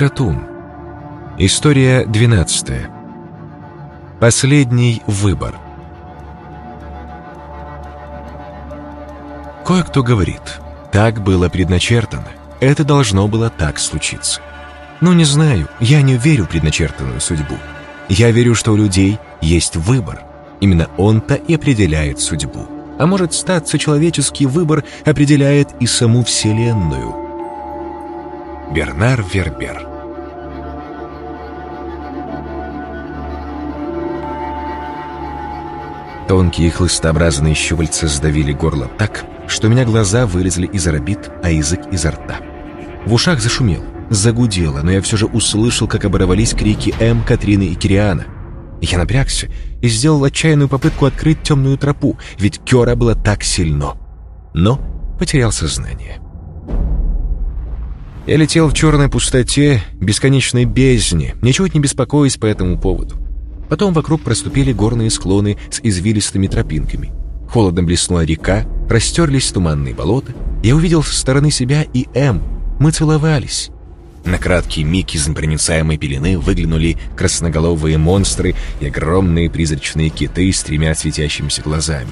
Шатун. История 12. Последний выбор. Кое-кто говорит, так было предначертано, это должно было так случиться. Ну, не знаю, я не верю в предначертанную судьбу. Я верю, что у людей есть выбор. Именно он-то и определяет судьбу. А может статься человеческий выбор определяет и саму Вселенную. Бернар Вербер Тонкие хлыстообразные щупальца сдавили горло так, что у меня глаза вылезли из орбит, а язык изо рта. В ушах зашумел, загудело, но я все же услышал, как оборвались крики М, Катрины и Кириана. Я напрягся и сделал отчаянную попытку открыть темную тропу, ведь Кера было так сильно. Но потерял сознание. Я летел в черной пустоте, бесконечной бездне, ничего не беспокоясь по этому поводу. Потом вокруг проступили горные склоны с извилистыми тропинками. Холодно блеснула река, растерлись туманные болота. Я увидел со стороны себя и М. Мы целовались. На краткий миг из непроницаемой пелены выглянули красноголовые монстры и огромные призрачные киты с тремя светящимися глазами.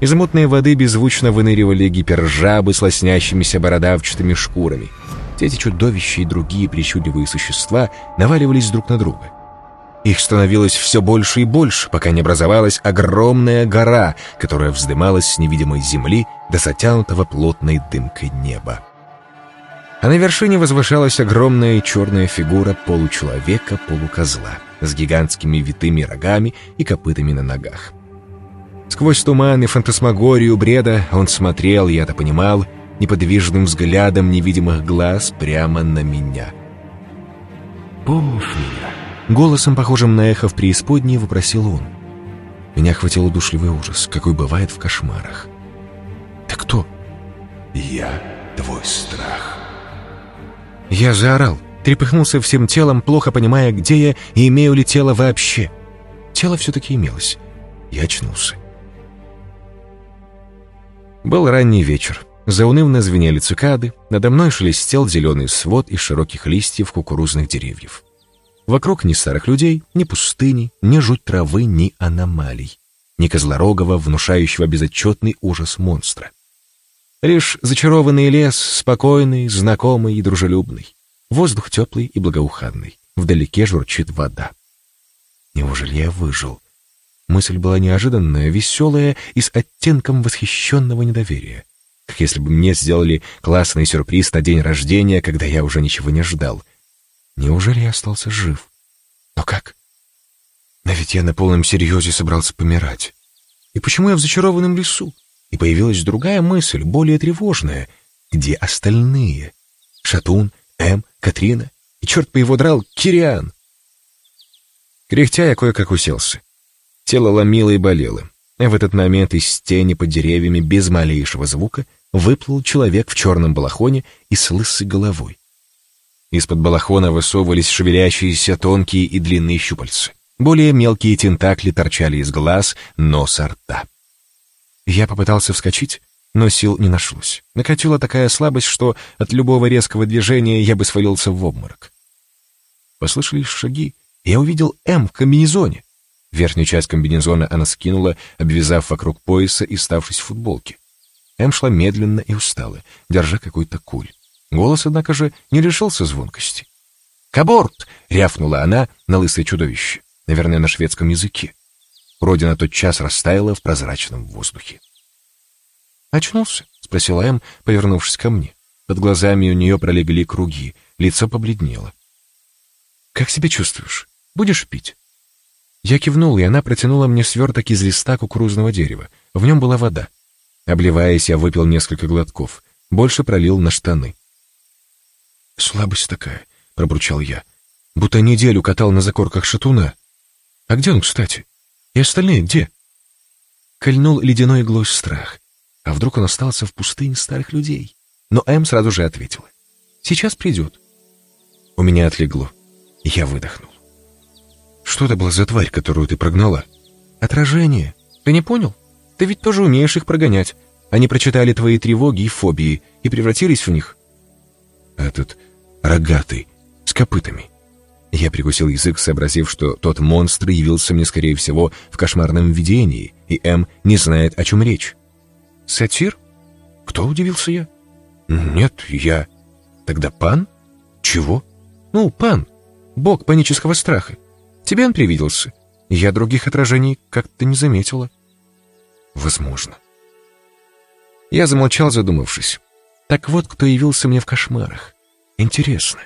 Из мутной воды беззвучно выныривали гипержабы с лоснящимися бородавчатыми шкурами. Эти чудовища и другие причудливые существа наваливались друг на друга. Их становилось все больше и больше, пока не образовалась огромная гора, которая вздымалась с невидимой земли до затянутого плотной дымкой неба. А на вершине возвышалась огромная черная фигура получеловека-полукозла с гигантскими витыми рогами и копытами на ногах. Сквозь туман и фантасмагорию бреда он смотрел, я это понимал, неподвижным взглядом невидимых глаз прямо на меня. «Помнишь меня?» Голосом, похожим на эхо в преисподней, вопросил он. Меня охватил удушливый ужас, какой бывает в кошмарах. «Ты кто?» «Я твой страх». Я заорал, трепыхнулся всем телом, плохо понимая, где я и имею ли тело вообще. Тело все-таки имелось. Я очнулся. Был ранний вечер. Заунывно звенели цикады, надо мной шелестел зеленый свод из широких листьев кукурузных деревьев. Вокруг ни старых людей, ни пустыни, ни жуть травы, ни аномалий, ни козлорогого, внушающего безотчетный ужас монстра. Лишь зачарованный лес, спокойный, знакомый и дружелюбный. Воздух теплый и благоуханный. Вдалеке журчит вода. Неужели я выжил? Мысль была неожиданная, веселая и с оттенком восхищенного недоверия как если бы мне сделали классный сюрприз на день рождения, когда я уже ничего не ждал. Неужели я остался жив? Но как? Но ведь я на полном серьезе собрался помирать. И почему я в зачарованном лесу? И появилась другая мысль, более тревожная. Где остальные? Шатун, Эм, Катрина и, черт по его драл, Кириан. Кряхтя я кое-как уселся. Тело ломило и болело. А в этот момент из тени под деревьями без малейшего звука выплыл человек в черном балахоне и с лысой головой. Из-под балахона высовывались шевелящиеся тонкие и длинные щупальца. Более мелкие тентакли торчали из глаз, носа, рта. Я попытался вскочить, но сил не нашлось. Накатила такая слабость, что от любого резкого движения я бы свалился в обморок. Послышались шаги, и я увидел М в комбинезоне. Верхнюю часть комбинезона она скинула, обвязав вокруг пояса и ставшись в футболке. Эм шла медленно и устало, держа какой-то куль. Голос, однако же, не лишился звонкости. «Каборт!» — рявкнула она на лысое чудовище, наверное, на шведском языке. Родина тот час растаяла в прозрачном воздухе. «Очнулся?» — спросила Эм, повернувшись ко мне. Под глазами у нее пролегли круги, лицо побледнело. «Как себя чувствуешь? Будешь пить?» Я кивнул, и она протянула мне сверток из листа кукурузного дерева. В нем была вода. Обливаясь, я выпил несколько глотков. Больше пролил на штаны. «Слабость такая», — пробурчал я. «Будто неделю катал на закорках шатуна. А где он, кстати? И остальные где?» Кольнул ледяной иглой страх. А вдруг он остался в пустыне старых людей? Но М сразу же ответила. «Сейчас придет». У меня отлегло. Я выдохнул. «Что это была за тварь, которую ты прогнала?» «Отражение. Ты не понял?» Ты ведь тоже умеешь их прогонять. Они прочитали твои тревоги и фобии и превратились в них. Этот рогатый с копытами. Я прикусил язык, сообразив, что тот монстр явился мне, скорее всего, в кошмарном видении, и М не знает, о чем речь. «Сатир? Кто?» — удивился я. «Нет, я...» «Тогда пан? Чего?» «Ну, пан. Бог панического страха. Тебе он привиделся. Я других отражений как-то не заметила». «Возможно». Я замолчал, задумавшись. Так вот, кто явился мне в кошмарах. Интересно.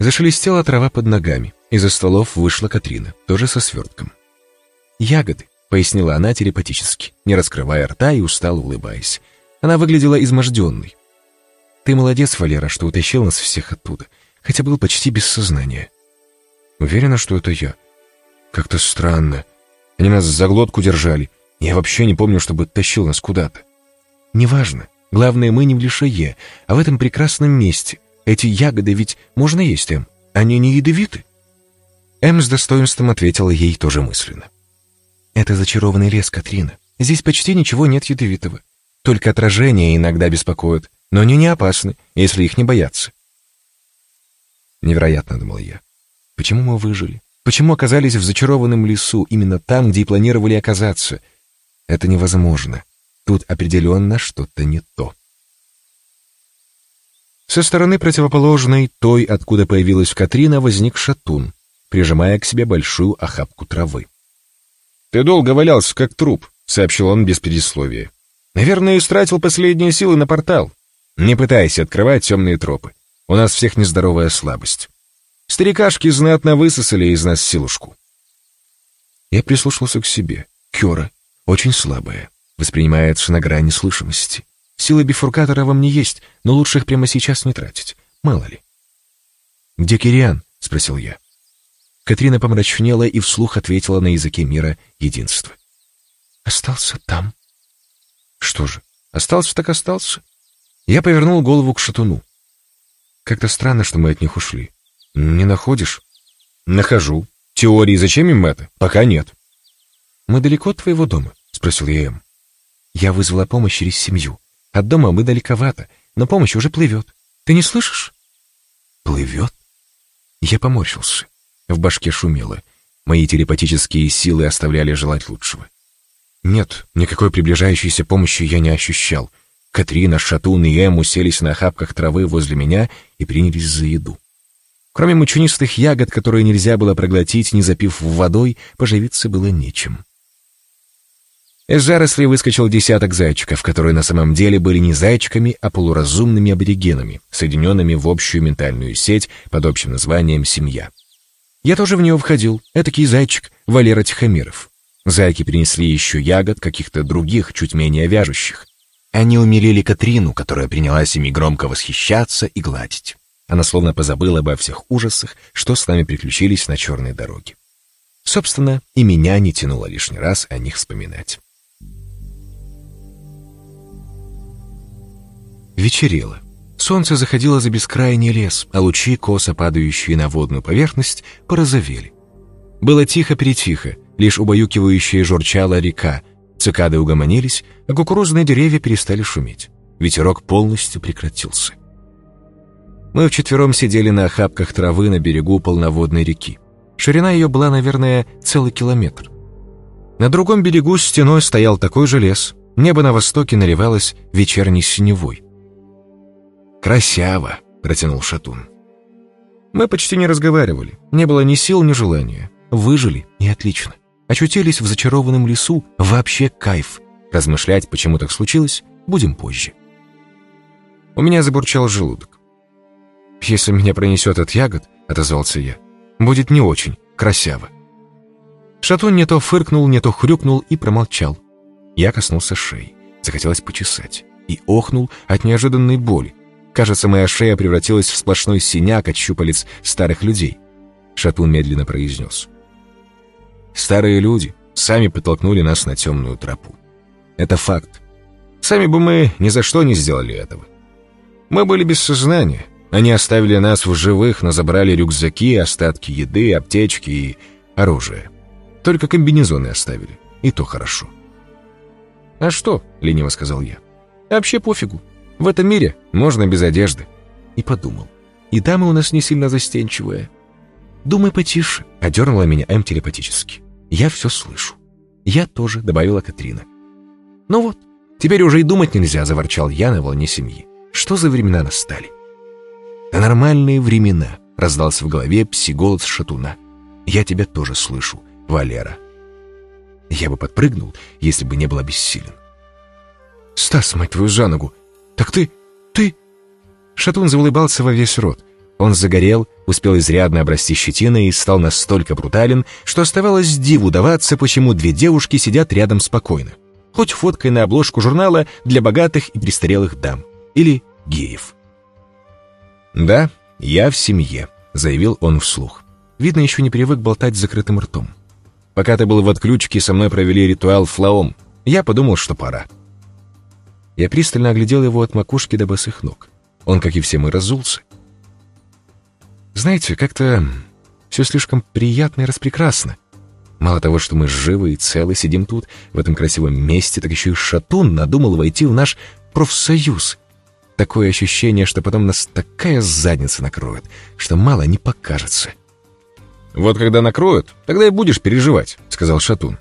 Зашелестела трава под ногами. Из-за столов вышла Катрина, тоже со свертком. «Ягоды», — пояснила она телепатически, не раскрывая рта и устало улыбаясь. Она выглядела изможденной. «Ты молодец, Валера, что утащил нас всех оттуда, хотя был почти без сознания». «Уверена, что это я?» «Как-то странно. Они нас за глотку держали. Я вообще не помню, чтобы тащил нас куда-то». «Неважно. Главное, мы не в лишае, а в этом прекрасном месте, эти ягоды ведь можно есть, Эм? Они не ядовиты?» Эм с достоинством ответила ей тоже мысленно. «Это зачарованный лес, Катрина. Здесь почти ничего нет ядовитого. Только отражения иногда беспокоят, но они не опасны, если их не бояться». Невероятно, думал я. Почему мы выжили? Почему оказались в зачарованном лесу, именно там, где и планировали оказаться? Это невозможно. Тут определенно что-то не то. Со стороны противоположной, той, откуда появилась Катрина, возник шатун, прижимая к себе большую охапку травы. «Ты долго валялся, как труп», — сообщил он без предисловия. «Наверное, истратил последние силы на портал. Не пытайся открывать темные тропы. У нас всех нездоровая слабость. Старикашки знатно высосали из нас силушку». Я прислушался к себе. Кёра, очень слабая, воспринимается на грани слышимости. Силы бифуркатора во мне есть, но лучше их прямо сейчас не тратить. Мало ли. «Где Кириан?» — спросил я. Катрина помрачнела и вслух ответила на языке мира единства. «Остался там». «Что же, остался так остался?» Я повернул голову к шатуну. «Как-то странно, что мы от них ушли. Не находишь?» «Нахожу. Теории зачем им это? Пока нет». «Мы далеко от твоего дома?» — спросил я им. Я вызвала помощь через семью. От дома мы далековато, но помощь уже плывет. Ты не слышишь? Плывет? Я поморщился. В башке шумело. Мои телепатические силы оставляли желать лучшего. Нет, никакой приближающейся помощи я не ощущал. Катрина, Шатун и Эм уселись на охапках травы возле меня и принялись за еду. Кроме мучнистых ягод, которые нельзя было проглотить, не запив водой, поживиться было нечем. Из зарослей выскочил десяток зайчиков, которые на самом деле были не зайчиками, а полуразумными аборигенами, соединенными в общую ментальную сеть под общим названием «семья». Я тоже в нее входил, этакий зайчик Валера Тихомиров. Зайки принесли еще ягод, каких-то других, чуть менее вяжущих. Они умилили Катрину, которая принялась ими громко восхищаться и гладить. Она словно позабыла обо всех ужасах, что с нами приключились на черной дороге. Собственно, и меня не тянуло лишний раз о них вспоминать. Вечерело. Солнце заходило за бескрайний лес, а лучи, косо падающие на водную поверхность, порозовели. Было тихо-перетихо, лишь убаюкивающая журчала река. Цикады угомонились, а кукурузные деревья перестали шуметь. Ветерок полностью прекратился. Мы вчетвером сидели на охапках травы на берегу полноводной реки. Ширина ее была, наверное, целый километр. На другом берегу стеной стоял такой же лес. Небо на востоке наливалось вечерней синевой. «Красяво», — протянул Шатун. Мы почти не разговаривали. Не было ни сил, ни желания. Выжили, и отлично. Очутились в зачарованном лесу. Вообще кайф. Размышлять, почему так случилось, будем позже. У меня забурчал желудок. «Если меня пронесет от ягод», — отозвался я, — «будет не очень красиво». Шатун не то фыркнул, не то хрюкнул и промолчал. Я коснулся шеи. Захотелось почесать. И охнул от неожиданной боли. Кажется, моя шея превратилась в сплошной синяк от щупалец старых людей. Шатун медленно произнес. Старые люди сами подтолкнули нас на темную тропу. Это факт. Сами бы мы ни за что не сделали этого. Мы были без сознания. Они оставили нас в живых, но забрали рюкзаки, остатки еды, аптечки и оружие. Только комбинезоны оставили. И то хорошо. «А что?» — лениво сказал я. «Вообще пофигу. В этом мире можно без одежды. И подумал. и дамы у нас не сильно застенчивые. Думай потише, одернула меня М телепатически. Я все слышу. Я тоже, добавила Катрина. Ну вот, теперь уже и думать нельзя, заворчал я на волне семьи. Что за времена настали? Да нормальные времена, раздался в голове псиголос шатуна. Я тебя тоже слышу, Валера. Я бы подпрыгнул, если бы не был обессилен. «Стас, мать твою, за ногу! Так ты... ты...» Шатун заулыбался во весь рот. Он загорел, успел изрядно обрасти щетиной и стал настолько брутален, что оставалось диву даваться, почему две девушки сидят рядом спокойно. Хоть фоткой на обложку журнала для богатых и престарелых дам. Или геев. «Да, я в семье», — заявил он вслух. Видно, еще не привык болтать с закрытым ртом. Пока ты был в отключке, со мной провели ритуал флаом. Я подумал, что пора. Я пристально оглядел его от макушки до босых ног. Он, как и все мы, разулся. Знаете, как-то все слишком приятно и распрекрасно. Мало того, что мы живы и целы сидим тут, в этом красивом месте, так еще и Шатун надумал войти в наш профсоюз. Такое ощущение, что потом нас такая задница накроет, что мало не покажется. «Вот когда накроют, тогда и будешь переживать», — сказал Шатун.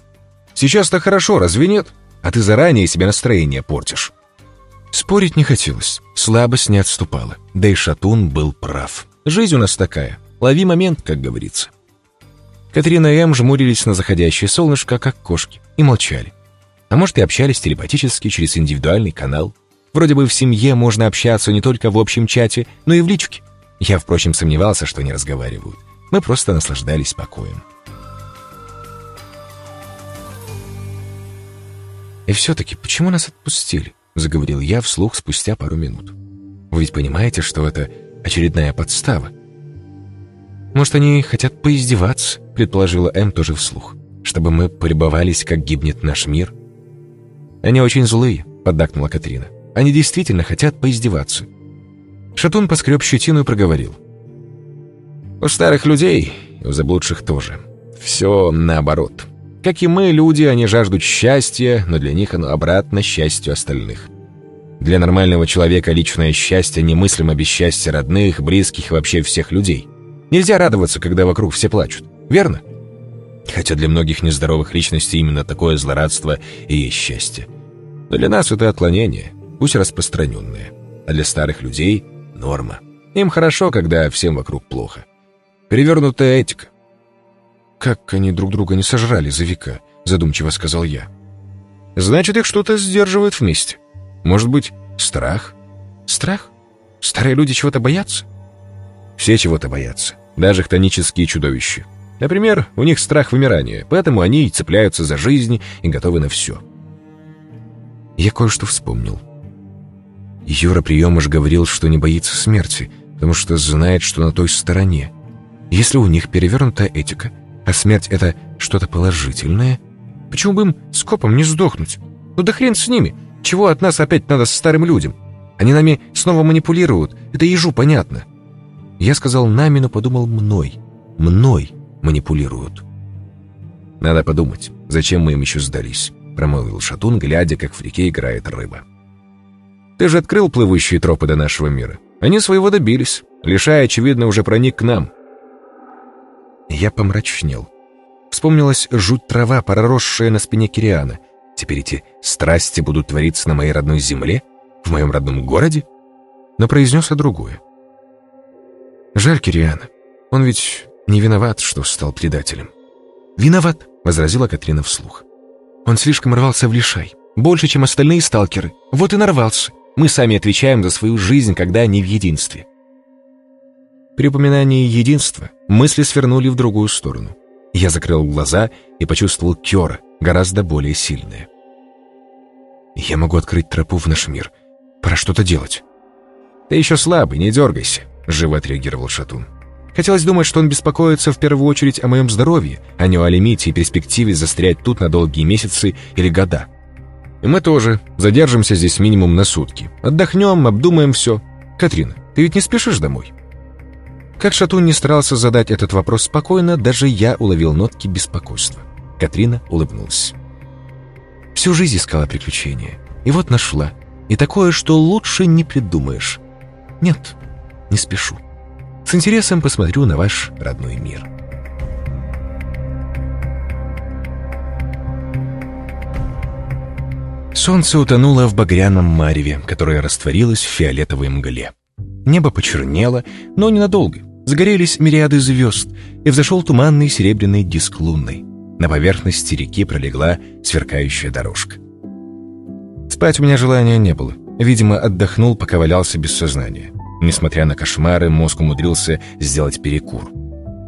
«Сейчас-то хорошо, разве нет? А ты заранее себе настроение портишь». Спорить не хотелось, слабость не отступала, да и Шатун был прав. Жизнь у нас такая, лови момент, как говорится. Катрина и Эм жмурились на заходящее солнышко, как кошки, и молчали. А может, и общались телепатически через индивидуальный канал. Вроде бы в семье можно общаться не только в общем чате, но и в личке. Я, впрочем, сомневался, что они разговаривают. Мы просто наслаждались покоем. «И все-таки почему нас отпустили?» — заговорил я вслух спустя пару минут. «Вы ведь понимаете, что это очередная подстава?» «Может, они хотят поиздеваться?» — предположила М тоже вслух. «Чтобы мы полюбовались, как гибнет наш мир?» «Они очень злые», — поддакнула Катрина. «Они действительно хотят поиздеваться». Шатун поскреб щетину и проговорил. У старых людей, у заблудших тоже. Все наоборот. Как и мы, люди, они жаждут счастья, но для них оно обратно счастью остальных. Для нормального человека личное счастье немыслимо без счастья родных, близких и вообще всех людей. Нельзя радоваться, когда вокруг все плачут, верно? Хотя для многих нездоровых личностей именно такое злорадство и есть счастье. Но для нас это отклонение, пусть распространенное. А для старых людей — норма. Им хорошо, когда всем вокруг плохо. Перевернутая этика. «Как они друг друга не сожрали за века», — задумчиво сказал я. «Значит, их что-то сдерживает вместе. Может быть, страх? Страх? Старые люди чего-то боятся?» «Все чего-то боятся, даже хтонические чудовища. Например, у них страх вымирания, поэтому они и цепляются за жизнь и готовы на все». Я кое-что вспомнил. Юра Приемыш говорил, что не боится смерти, потому что знает, что на той стороне — если у них перевернутая этика, а смерть — это что-то положительное, почему бы им скопом не сдохнуть? Ну да хрен с ними! Чего от нас опять надо старым людям? Они нами снова манипулируют, это ежу понятно. Я сказал нами, но подумал мной. Мной манипулируют. Надо подумать, зачем мы им еще сдались, промолвил Шатун, глядя, как в реке играет рыба. Ты же открыл плывущие тропы до нашего мира. Они своего добились. Лишая, очевидно, уже проник к нам. Я помрачнел. Вспомнилась жуть трава, проросшая на спине Кириана. Теперь эти страсти будут твориться на моей родной земле? В моем родном городе? Но произнес о другое. Жаль Кириана. Он ведь не виноват, что стал предателем. «Виноват», — возразила Катрина вслух. «Он слишком рвался в лишай. Больше, чем остальные сталкеры. Вот и нарвался. Мы сами отвечаем за свою жизнь, когда они в единстве. При упоминании единства мысли свернули в другую сторону. Я закрыл глаза и почувствовал Кёра, гораздо более сильное. «Я могу открыть тропу в наш мир. Пора что-то делать». «Ты еще слабый, не дергайся», — живо отреагировал Шатун. Хотелось думать, что он беспокоится в первую очередь о моем здоровье, а не о лимите и перспективе застрять тут на долгие месяцы или года. И мы тоже задержимся здесь минимум на сутки. Отдохнем, обдумаем все. Катрина, ты ведь не спешишь домой?» Как Шатун не старался задать этот вопрос спокойно, даже я уловил нотки беспокойства. Катрина улыбнулась. Всю жизнь искала приключения. И вот нашла. И такое, что лучше не придумаешь. Нет, не спешу. С интересом посмотрю на ваш родной мир. Солнце утонуло в багряном мареве, которое растворилось в фиолетовой мгле. Небо почернело, но ненадолго. Загорелись мириады звезд, и взошел туманный серебряный диск лунный. На поверхности реки пролегла сверкающая дорожка. Спать у меня желания не было. Видимо, отдохнул, пока валялся без сознания. Несмотря на кошмары, мозг умудрился сделать перекур.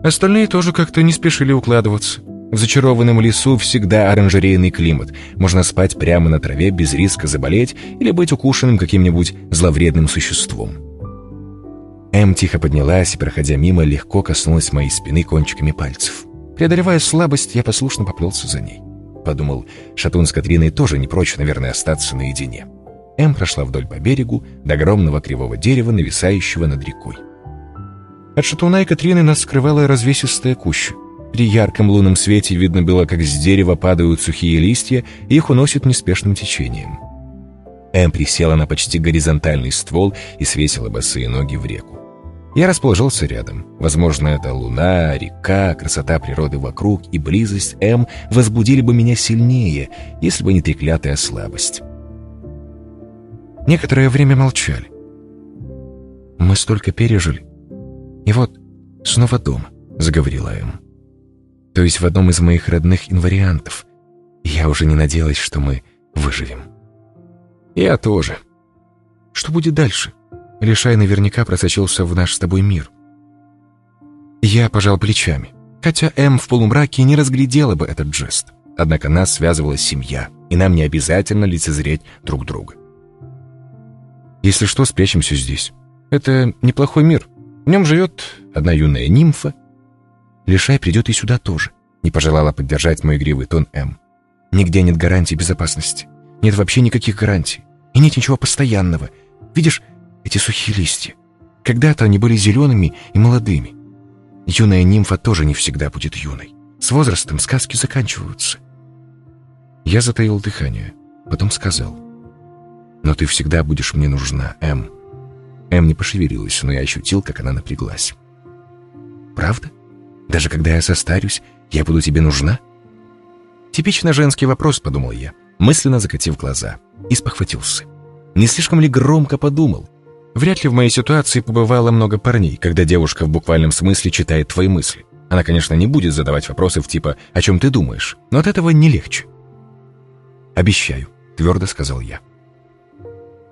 Остальные тоже как-то не спешили укладываться. В зачарованном лесу всегда оранжерейный климат. Можно спать прямо на траве без риска заболеть или быть укушенным каким-нибудь зловредным существом. Эм тихо поднялась и, проходя мимо, легко коснулась моей спины кончиками пальцев. Преодолевая слабость, я послушно поплелся за ней. Подумал, Шатун с Катриной тоже не прочь, наверное, остаться наедине. Эм прошла вдоль по берегу до огромного кривого дерева, нависающего над рекой. От Шатуна и Катрины нас скрывала развесистая куща. При ярком лунном свете видно было, как с дерева падают сухие листья, и их уносит неспешным течением. Эм присела на почти горизонтальный ствол и свесила босые ноги в реку. Я расположился рядом. Возможно, это луна, река, красота природы вокруг и близость М возбудили бы меня сильнее, если бы не треклятая слабость. Некоторое время молчали. «Мы столько пережили. И вот снова дома», — заговорила М. «То есть в одном из моих родных инвариантов. Я уже не надеялась, что мы выживем». «Я тоже». «Что будет дальше?» Лишай наверняка просочился в наш с тобой мир. Я пожал плечами, хотя М в полумраке не разглядела бы этот жест. Однако нас связывала семья, и нам не обязательно лицезреть друг друга. Если что, спрячемся здесь. Это неплохой мир. В нем живет одна юная нимфа. Лишай придет и сюда тоже. Не пожелала поддержать мой игривый тон М. Нигде нет гарантии безопасности. Нет вообще никаких гарантий. И нет ничего постоянного. Видишь, эти сухие листья. Когда-то они были зелеными и молодыми. Юная нимфа тоже не всегда будет юной. С возрастом сказки заканчиваются. Я затаил дыхание, потом сказал. «Но ты всегда будешь мне нужна, Эм». Эм не пошевелилась, но я ощутил, как она напряглась. «Правда? Даже когда я состарюсь, я буду тебе нужна?» «Типично женский вопрос», — подумал я, мысленно закатив глаза, и спохватился. Не слишком ли громко подумал? Вряд ли в моей ситуации побывало много парней, когда девушка в буквальном смысле читает твои мысли. Она, конечно, не будет задавать вопросы в типа «О чем ты думаешь?», но от этого не легче. «Обещаю», — твердо сказал я.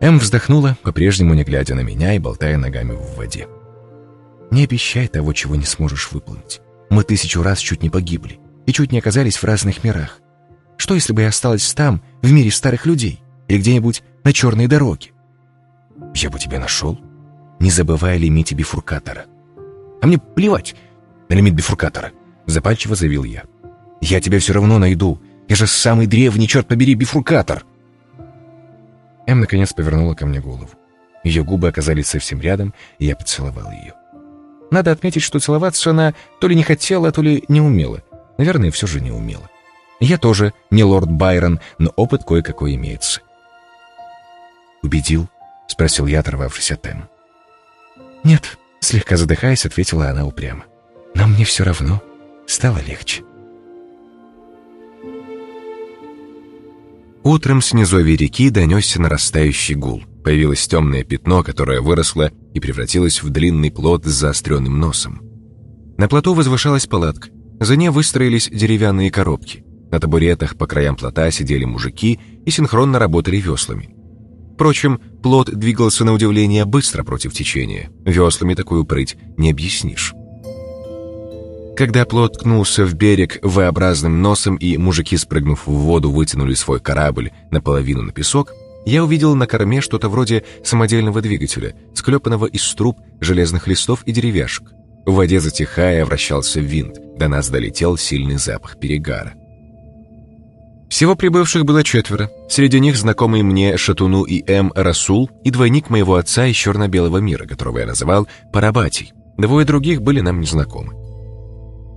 Эм вздохнула, по-прежнему не глядя на меня и болтая ногами в воде. «Не обещай того, чего не сможешь выполнить. Мы тысячу раз чуть не погибли и чуть не оказались в разных мирах. Что, если бы я осталась там, в мире старых людей, или где-нибудь на черной дороге? Я бы тебя нашел, не забывая лимите бифуркатора. А мне плевать на лимит бифуркатора, запальчиво заявил я. Я тебя все равно найду. Я же самый древний, черт побери, бифуркатор. Эм наконец повернула ко мне голову. Ее губы оказались совсем рядом, и я поцеловал ее. Надо отметить, что целоваться она то ли не хотела, то ли не умела. Наверное, все же не умела. Я тоже не лорд Байрон, но опыт кое-какой имеется. Убедил, — спросил я, оторвавшись от Эм. «Нет», — слегка задыхаясь, ответила она упрямо. «Но мне все равно стало легче». Утром с низовья реки донесся нарастающий гул. Появилось темное пятно, которое выросло и превратилось в длинный плот с заостренным носом. На плоту возвышалась палатка. За ней выстроились деревянные коробки. На табуретах по краям плота сидели мужики и синхронно работали веслами. Впрочем, плот двигался на удивление быстро против течения. Веслами такую прыть не объяснишь. Когда плот ткнулся в берег V-образным носом и мужики, спрыгнув в воду, вытянули свой корабль наполовину на песок, я увидел на корме что-то вроде самодельного двигателя, склепанного из труб, железных листов и деревяшек. В воде затихая вращался винт, до нас долетел сильный запах перегара. Всего прибывших было четверо. Среди них знакомый мне Шатуну и М. Расул и двойник моего отца из черно-белого мира, которого я называл Парабатий. Двое других были нам незнакомы.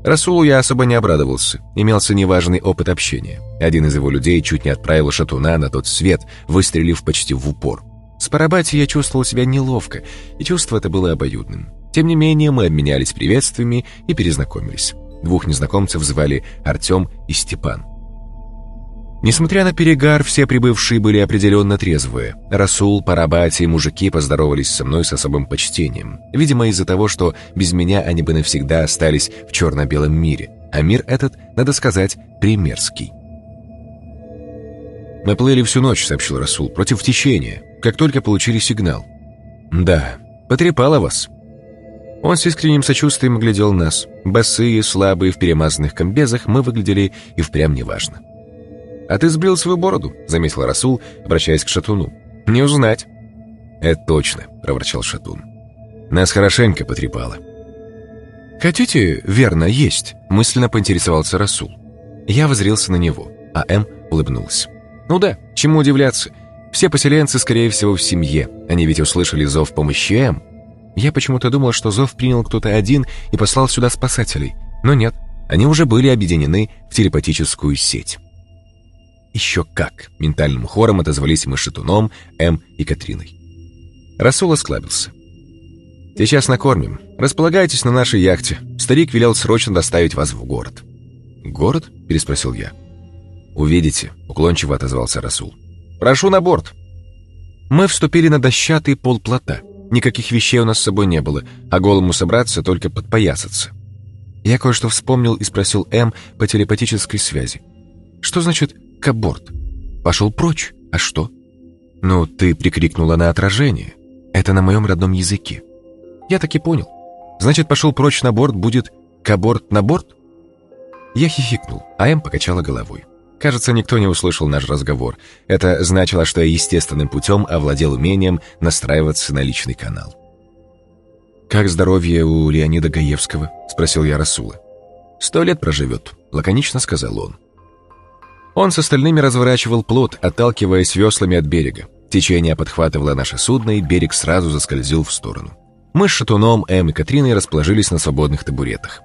Расулу я особо не обрадовался. Имелся неважный опыт общения. Один из его людей чуть не отправил Шатуна на тот свет, выстрелив почти в упор. С Парабати я чувствовал себя неловко, и чувство это было обоюдным. Тем не менее, мы обменялись приветствиями и перезнакомились. Двух незнакомцев звали Артем и Степан. Несмотря на перегар, все прибывшие были определенно трезвые. Расул, Парабати и мужики поздоровались со мной с особым почтением. Видимо, из-за того, что без меня они бы навсегда остались в черно-белом мире. А мир этот, надо сказать, примерский. «Мы плыли всю ночь», — сообщил Расул, — «против течения, как только получили сигнал». «Да, потрепало вас». Он с искренним сочувствием глядел нас. Босые, слабые, в перемазанных комбезах мы выглядели и впрямь неважно. «А ты сбрил свою бороду», — заметил Расул, обращаясь к Шатуну. «Не узнать». «Это точно», — проворчал Шатун. «Нас хорошенько потрепало». «Хотите верно есть?» — мысленно поинтересовался Расул. Я возрился на него, а М улыбнулась. «Ну да, чему удивляться? Все поселенцы, скорее всего, в семье. Они ведь услышали зов помощи М. Я почему-то думал, что зов принял кто-то один и послал сюда спасателей. Но нет, они уже были объединены в телепатическую сеть. Еще как! Ментальным хором отозвались мы Шатуном, М и Катриной. Расул осклабился. «Сейчас накормим. Располагайтесь на нашей яхте. Старик велел срочно доставить вас в город». «Город?» — переспросил я. «Увидите», — уклончиво отозвался Расул. «Прошу на борт». Мы вступили на дощатый пол плота. Никаких вещей у нас с собой не было, а голому собраться только подпоясаться. Я кое-что вспомнил и спросил М по телепатической связи. «Что значит «каборт»?» «Пошел прочь. А что?» «Ну, ты прикрикнула на отражение. Это на моем родном языке». Я так и понял. Значит, пошел прочь на борт будет «каборт на борт»?» Я хихикнул, а М покачала головой. Кажется, никто не услышал наш разговор. Это значило, что я естественным путем овладел умением настраиваться на личный канал. «Как здоровье у Леонида Гаевского?» — спросил я Расула. «Сто лет проживет», — лаконично сказал он. Он с остальными разворачивал плот, отталкиваясь веслами от берега. Течение подхватывало наше судно, и берег сразу заскользил в сторону. Мы с Шатуном, Эм и Катриной расположились на свободных табуретах.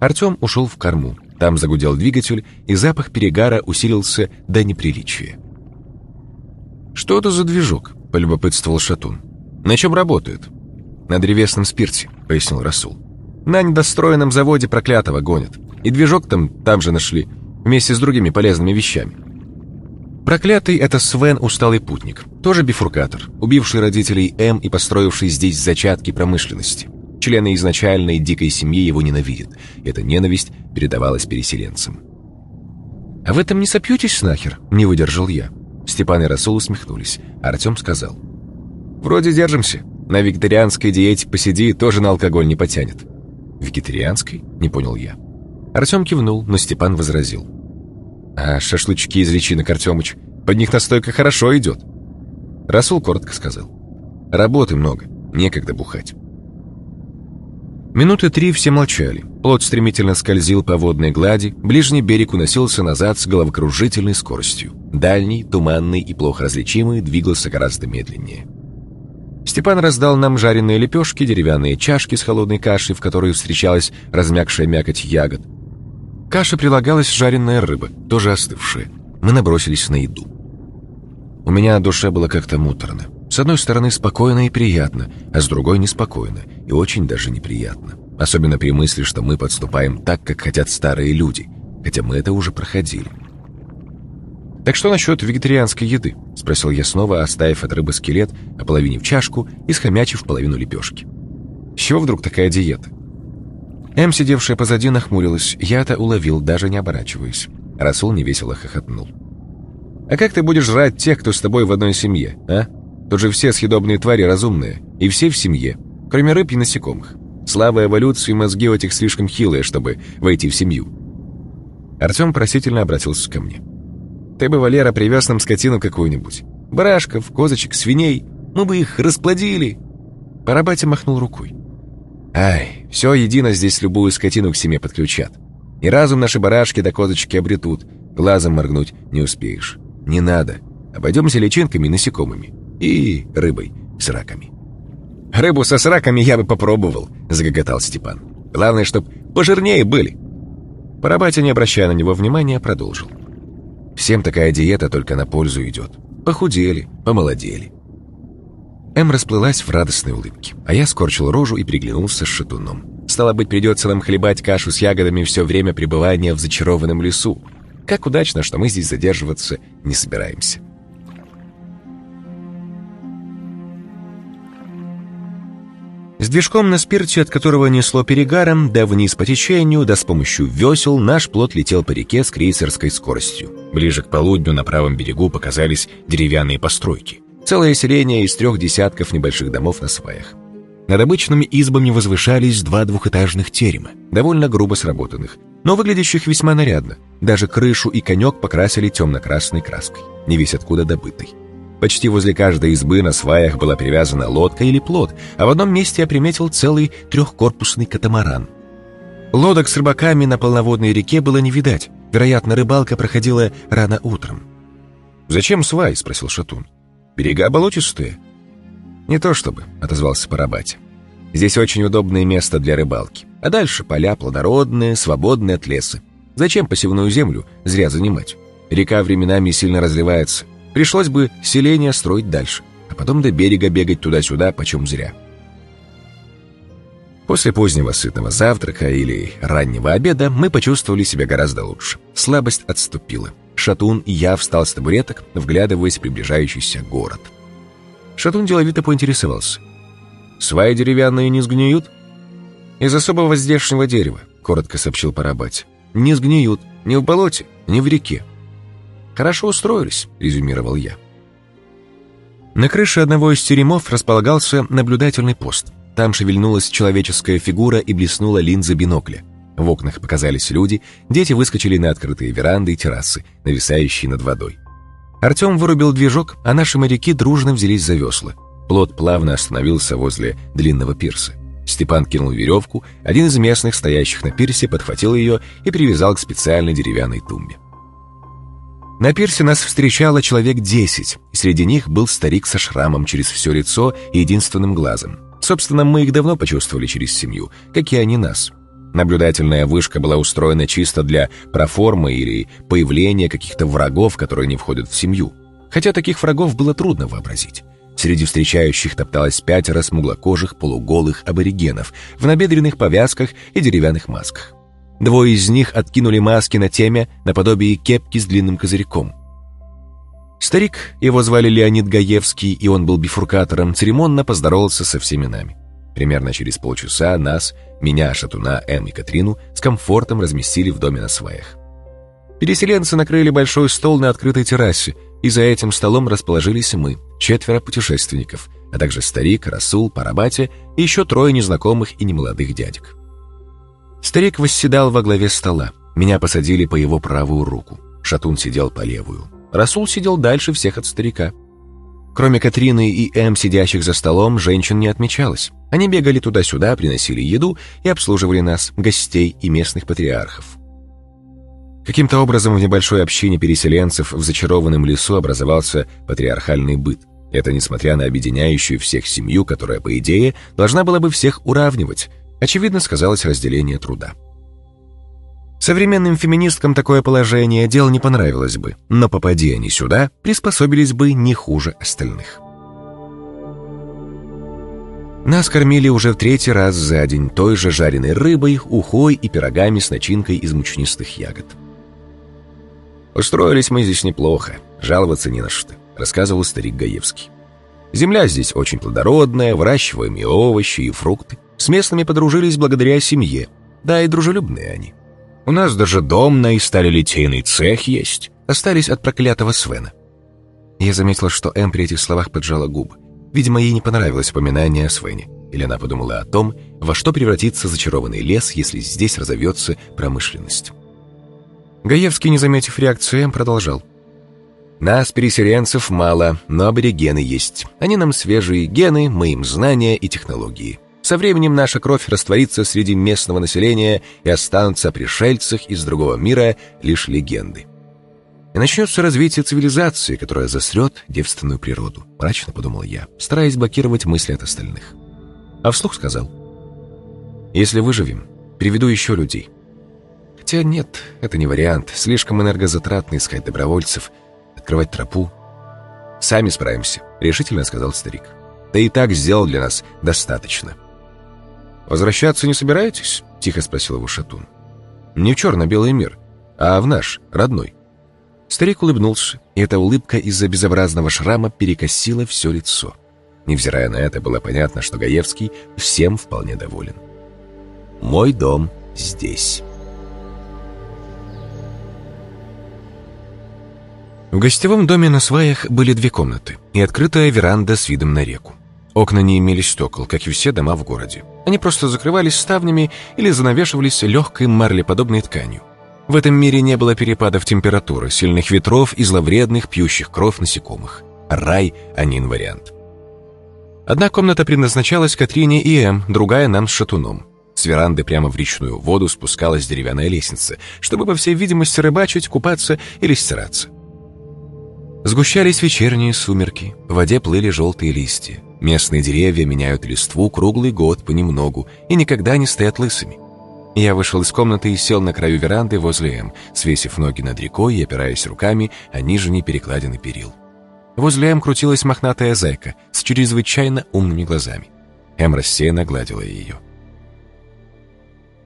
Артем ушел в корму. Там загудел двигатель, и запах перегара усилился до неприличия. «Что это за движок?» — полюбопытствовал Шатун. «На чем работают?» «На древесном спирте», — пояснил Расул. «На недостроенном заводе проклятого гонят. И движок там, там же нашли, вместе с другими полезными вещами». Проклятый — это Свен Усталый Путник, тоже бифуркатор, убивший родителей М и построивший здесь зачатки промышленности. Члены изначальной дикой семьи его ненавидят. Эта ненависть передавалась переселенцам. «А в этом не сопьетесь нахер?» — не выдержал я. Степан и Расул усмехнулись. Артем сказал. «Вроде держимся. На вегетарианской диете посиди, тоже на алкоголь не потянет». «Вегетарианской?» — не понял я. Артем кивнул, но Степан возразил. «А шашлычки из личинок, Артемыч, под них настойка хорошо идет». Расул коротко сказал. «Работы много, некогда бухать». Минуты три все молчали. Плот стремительно скользил по водной глади, ближний берег уносился назад с головокружительной скоростью. Дальний, туманный и плохо различимый двигался гораздо медленнее. Степан раздал нам жареные лепешки, деревянные чашки с холодной кашей, в которой встречалась размягшая мякоть ягод. Каше прилагалась жареная рыба, тоже остывшая. Мы набросились на еду. У меня на душе было как-то муторно. С одной стороны спокойно и приятно, а с другой неспокойно и очень даже неприятно. Особенно при мысли, что мы подступаем так, как хотят старые люди, хотя мы это уже проходили. «Так что насчет вегетарианской еды?» — спросил я снова, оставив от рыбы скелет, ополовинив чашку и схомячив половину лепешки. «С чего вдруг такая диета?» Эм, сидевшая позади, нахмурилась. Я это уловил, даже не оборачиваясь. Расул невесело хохотнул. «А как ты будешь жрать тех, кто с тобой в одной семье, а? Тут же все съедобные твари разумные, и все в семье, кроме рыб и насекомых. Слава эволюции, мозги у этих слишком хилые, чтобы войти в семью». Артем просительно обратился ко мне. «Ты бы, Валера, привез нам скотину какую-нибудь. Барашков, козочек, свиней. Мы бы их расплодили». Парабатя махнул рукой. «Ай, все едино здесь любую скотину к семье подключат. И разум наши барашки да козочки обретут. Глазом моргнуть не успеешь. Не надо. Обойдемся личинками и насекомыми. И рыбой с раками». «Рыбу со сраками я бы попробовал», — загоготал Степан. «Главное, чтоб пожирнее были». Парабатя, не обращая на него внимания, продолжил. «Всем такая диета только на пользу идет. Похудели, помолодели». Эм расплылась в радостной улыбке, а я скорчил рожу и приглянулся с шатуном. Стало быть, придется нам хлебать кашу с ягодами все время пребывания в зачарованном лесу. Как удачно, что мы здесь задерживаться не собираемся. С движком на спирте, от которого несло перегаром, да вниз по течению, да с помощью весел, наш плот летел по реке с крейсерской скоростью. Ближе к полудню на правом берегу показались деревянные постройки. Целое селение из трех десятков небольших домов на сваях. Над обычными избами возвышались два двухэтажных терема, довольно грубо сработанных, но выглядящих весьма нарядно. Даже крышу и конек покрасили темно-красной краской, не весь откуда добытой. Почти возле каждой избы на сваях была привязана лодка или плот, а в одном месте я приметил целый трехкорпусный катамаран. Лодок с рыбаками на полноводной реке было не видать. Вероятно, рыбалка проходила рано утром. «Зачем свай?» — спросил Шатун. «Берега болотистые?» «Не то чтобы», — отозвался Парабати. «Здесь очень удобное место для рыбалки. А дальше поля плодородные, свободные от леса. Зачем посевную землю зря занимать? Река временами сильно разливается. Пришлось бы селение строить дальше, а потом до берега бегать туда-сюда, почем зря. После позднего сытного завтрака или раннего обеда мы почувствовали себя гораздо лучше. Слабость отступила. Шатун и я встал с табуреток, вглядываясь в приближающийся город. Шатун деловито поинтересовался. «Сваи деревянные не сгниют?» «Из особого здешнего дерева», — коротко сообщил Парабати. «Не сгниют ни в болоте, ни в реке. «Хорошо устроились», — резюмировал я. На крыше одного из теремов располагался наблюдательный пост. Там шевельнулась человеческая фигура и блеснула линза бинокля. В окнах показались люди, дети выскочили на открытые веранды и террасы, нависающие над водой. Артем вырубил движок, а наши моряки дружно взялись за весла. Плот плавно остановился возле длинного пирса. Степан кинул веревку, один из местных, стоящих на пирсе, подхватил ее и привязал к специальной деревянной тумбе. На пирсе нас встречало человек десять, и среди них был старик со шрамом через все лицо и единственным глазом. Собственно, мы их давно почувствовали через семью, как и они нас. Наблюдательная вышка была устроена чисто для проформы или появления каких-то врагов, которые не входят в семью. Хотя таких врагов было трудно вообразить. Среди встречающих топталось пятеро смуглокожих полуголых аборигенов в набедренных повязках и деревянных масках. Двое из них откинули маски на теме наподобие кепки с длинным козырьком. Старик, его звали Леонид Гаевский, и он был бифуркатором, церемонно поздоровался со всеми нами. Примерно через полчаса нас, меня, Шатуна, М и Катрину, с комфортом разместили в доме на сваях. Переселенцы накрыли большой стол на открытой террасе, и за этим столом расположились мы, четверо путешественников, а также старик, Расул, Парабатя и еще трое незнакомых и немолодых дядек. Старик восседал во главе стола. Меня посадили по его правую руку. Шатун сидел по левую. Расул сидел дальше всех от старика. Кроме Катрины и М, сидящих за столом, женщин не отмечалось. Они бегали туда-сюда, приносили еду и обслуживали нас, гостей и местных патриархов. Каким-то образом в небольшой общине переселенцев в зачарованном лесу образовался патриархальный быт. Это несмотря на объединяющую всех семью, которая, по идее, должна была бы всех уравнивать, Очевидно, сказалось разделение труда. Современным феминисткам такое положение дел не понравилось бы, но попади они сюда, приспособились бы не хуже остальных. Нас кормили уже в третий раз за день той же жареной рыбой, ухой и пирогами с начинкой из мучнистых ягод. «Устроились мы здесь неплохо, жаловаться не на что», — рассказывал старик Гаевский. «Земля здесь очень плодородная, выращиваем и овощи, и фрукты. С местными подружились благодаря семье, да и дружелюбные они. У нас даже дом на сталелитейный цех есть. Остались от проклятого Свена. Я заметила, что Эм при этих словах поджала губы. Видимо, ей не понравилось упоминание о Свене. Или она подумала о том, во что превратится зачарованный лес, если здесь разовьется промышленность. Гаевский, не заметив реакции, Эм продолжал. «Нас, переселенцев, мало, но аборигены есть. Они нам свежие гены, мы им знания и технологии. Со временем наша кровь растворится среди местного населения и останутся о пришельцах из другого мира лишь легенды. И начнется развитие цивилизации, которая засрет девственную природу, мрачно подумал я, стараясь блокировать мысли от остальных. А вслух сказал, если выживем, приведу еще людей. Хотя нет, это не вариант, слишком энергозатратно искать добровольцев, открывать тропу. «Сами справимся», — решительно сказал старик. Ты и так сделал для нас достаточно». «Возвращаться не собираетесь?» — тихо спросил его Шатун. «Не в черно-белый мир, а в наш, родной». Старик улыбнулся, и эта улыбка из-за безобразного шрама перекосила все лицо. Невзирая на это, было понятно, что Гаевский всем вполне доволен. «Мой дом здесь». В гостевом доме на сваях были две комнаты и открытая веранда с видом на реку. Окна не имели стекол, как и все дома в городе. Они просто закрывались ставнями или занавешивались легкой марлеподобной тканью. В этом мире не было перепадов температуры, сильных ветров и зловредных пьющих кровь насекомых. Рай, а не инвариант. Одна комната предназначалась Катрине и Эм, другая нам с Шатуном. С веранды прямо в речную воду спускалась деревянная лестница, чтобы, по всей видимости, рыбачить, купаться или стираться. Сгущались вечерние сумерки, в воде плыли желтые листья. Местные деревья меняют листву круглый год понемногу и никогда не стоят лысыми. Я вышел из комнаты и сел на краю веранды возле М, свесив ноги над рекой и опираясь руками о нижней перекладины перил. Возле М крутилась мохнатая зайка с чрезвычайно умными глазами. М рассеянно гладила ее.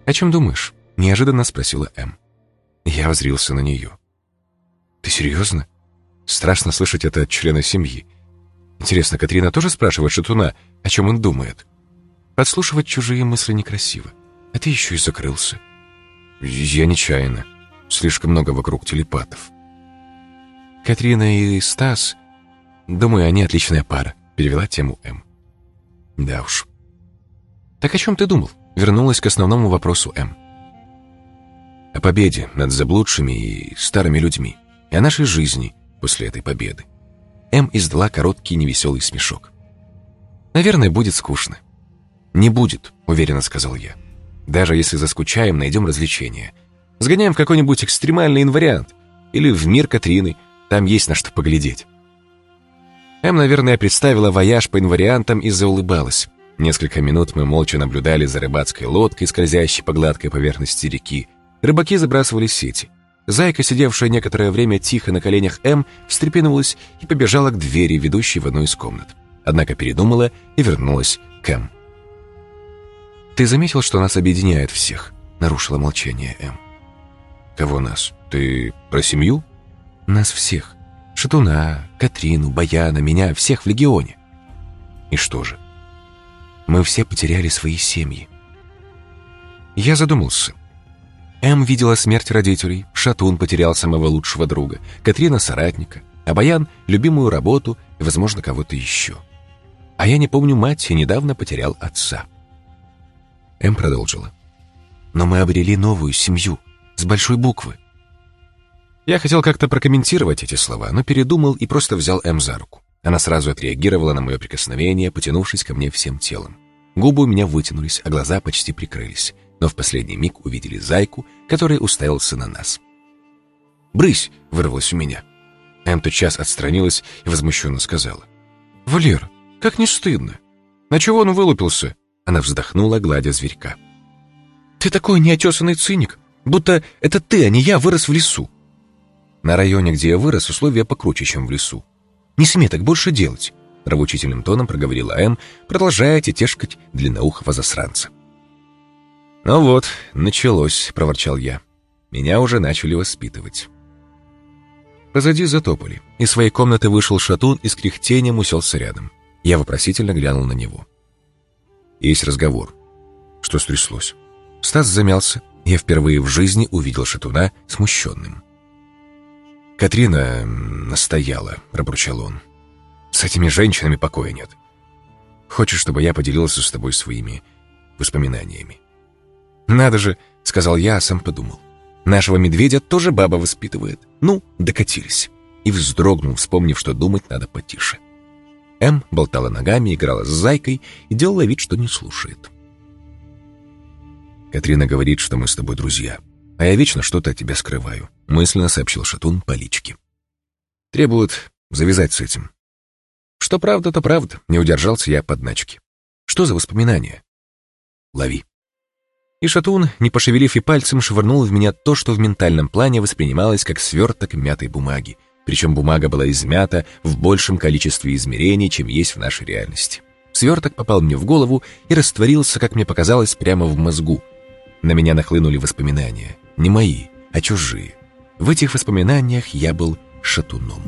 «О чем думаешь?» — неожиданно спросила М. Я возрился на нее. «Ты серьезно? Страшно слышать это от члена семьи. Интересно, Катрина тоже спрашивает Шатуна, о чем он думает? Подслушивать чужие мысли некрасиво. А ты еще и закрылся. Я нечаянно. Слишком много вокруг телепатов. Катрина и Стас... Думаю, они отличная пара. Перевела тему М. Да уж. Так о чем ты думал? Вернулась к основному вопросу М. О победе над заблудшими и старыми людьми. И о нашей жизни после этой победы. М издала короткий невеселый смешок. «Наверное, будет скучно». «Не будет», — уверенно сказал я. «Даже если заскучаем, найдем развлечения. Сгоняем в какой-нибудь экстремальный инвариант. Или в мир Катрины. Там есть на что поглядеть». М, наверное, представила вояж по инвариантам и заулыбалась. Несколько минут мы молча наблюдали за рыбацкой лодкой, скользящей по гладкой поверхности реки. Рыбаки забрасывали сети. Зайка, сидевшая некоторое время тихо на коленях М, встрепенулась и побежала к двери, ведущей в одну из комнат. Однако передумала и вернулась к М. «Ты заметил, что нас объединяет всех?» — нарушила молчание М. «Кого нас? Ты про семью?» «Нас всех. Шатуна, Катрину, Баяна, меня, всех в Легионе». «И что же?» «Мы все потеряли свои семьи». Я задумался. М видела смерть родителей, Шатун потерял самого лучшего друга, Катрина — соратника, а Баян — любимую работу и, возможно, кого-то еще. А я не помню мать и недавно потерял отца. М продолжила. Но мы обрели новую семью, с большой буквы. Я хотел как-то прокомментировать эти слова, но передумал и просто взял М за руку. Она сразу отреагировала на мое прикосновение, потянувшись ко мне всем телом. Губы у меня вытянулись, а глаза почти прикрылись но в последний миг увидели зайку, который уставился на нас. «Брысь!» — вырвалось у меня. Эм тотчас отстранилась и возмущенно сказала. «Валер, как не стыдно! На чего он вылупился?» Она вздохнула, гладя зверька. «Ты такой неотесанный циник, будто это ты, а не я, вырос в лесу». На районе, где я вырос, условия покруче, чем в лесу. «Не смей так больше делать», — нравоучительным тоном проговорила Эм, продолжая тетешкать длинноухого засранца. «Ну вот, началось», — проворчал я. Меня уже начали воспитывать. Позади затопали. Из своей комнаты вышел шатун и с кряхтением уселся рядом. Я вопросительно глянул на него. Есть разговор. Что стряслось? Стас замялся. Я впервые в жизни увидел шатуна смущенным. «Катрина настояла», — пробурчал он. «С этими женщинами покоя нет. Хочешь, чтобы я поделился с тобой своими воспоминаниями?» «Надо же», — сказал я, а сам подумал. «Нашего медведя тоже баба воспитывает. Ну, докатились». И вздрогнул, вспомнив, что думать надо потише. М болтала ногами, играла с зайкой и делала вид, что не слушает. «Катрина говорит, что мы с тобой друзья, а я вечно что-то от тебя скрываю», — мысленно сообщил Шатун по личке. «Требует завязать с этим». «Что правда, то правда», — не удержался я под начки. «Что за воспоминания?» «Лови». И Шатун, не пошевелив и пальцем, швырнул в меня то, что в ментальном плане воспринималось как сверток мятой бумаги. Причем бумага была измята в большем количестве измерений, чем есть в нашей реальности. Сверток попал мне в голову и растворился, как мне показалось, прямо в мозгу. На меня нахлынули воспоминания. Не мои, а чужие. В этих воспоминаниях я был шатуном.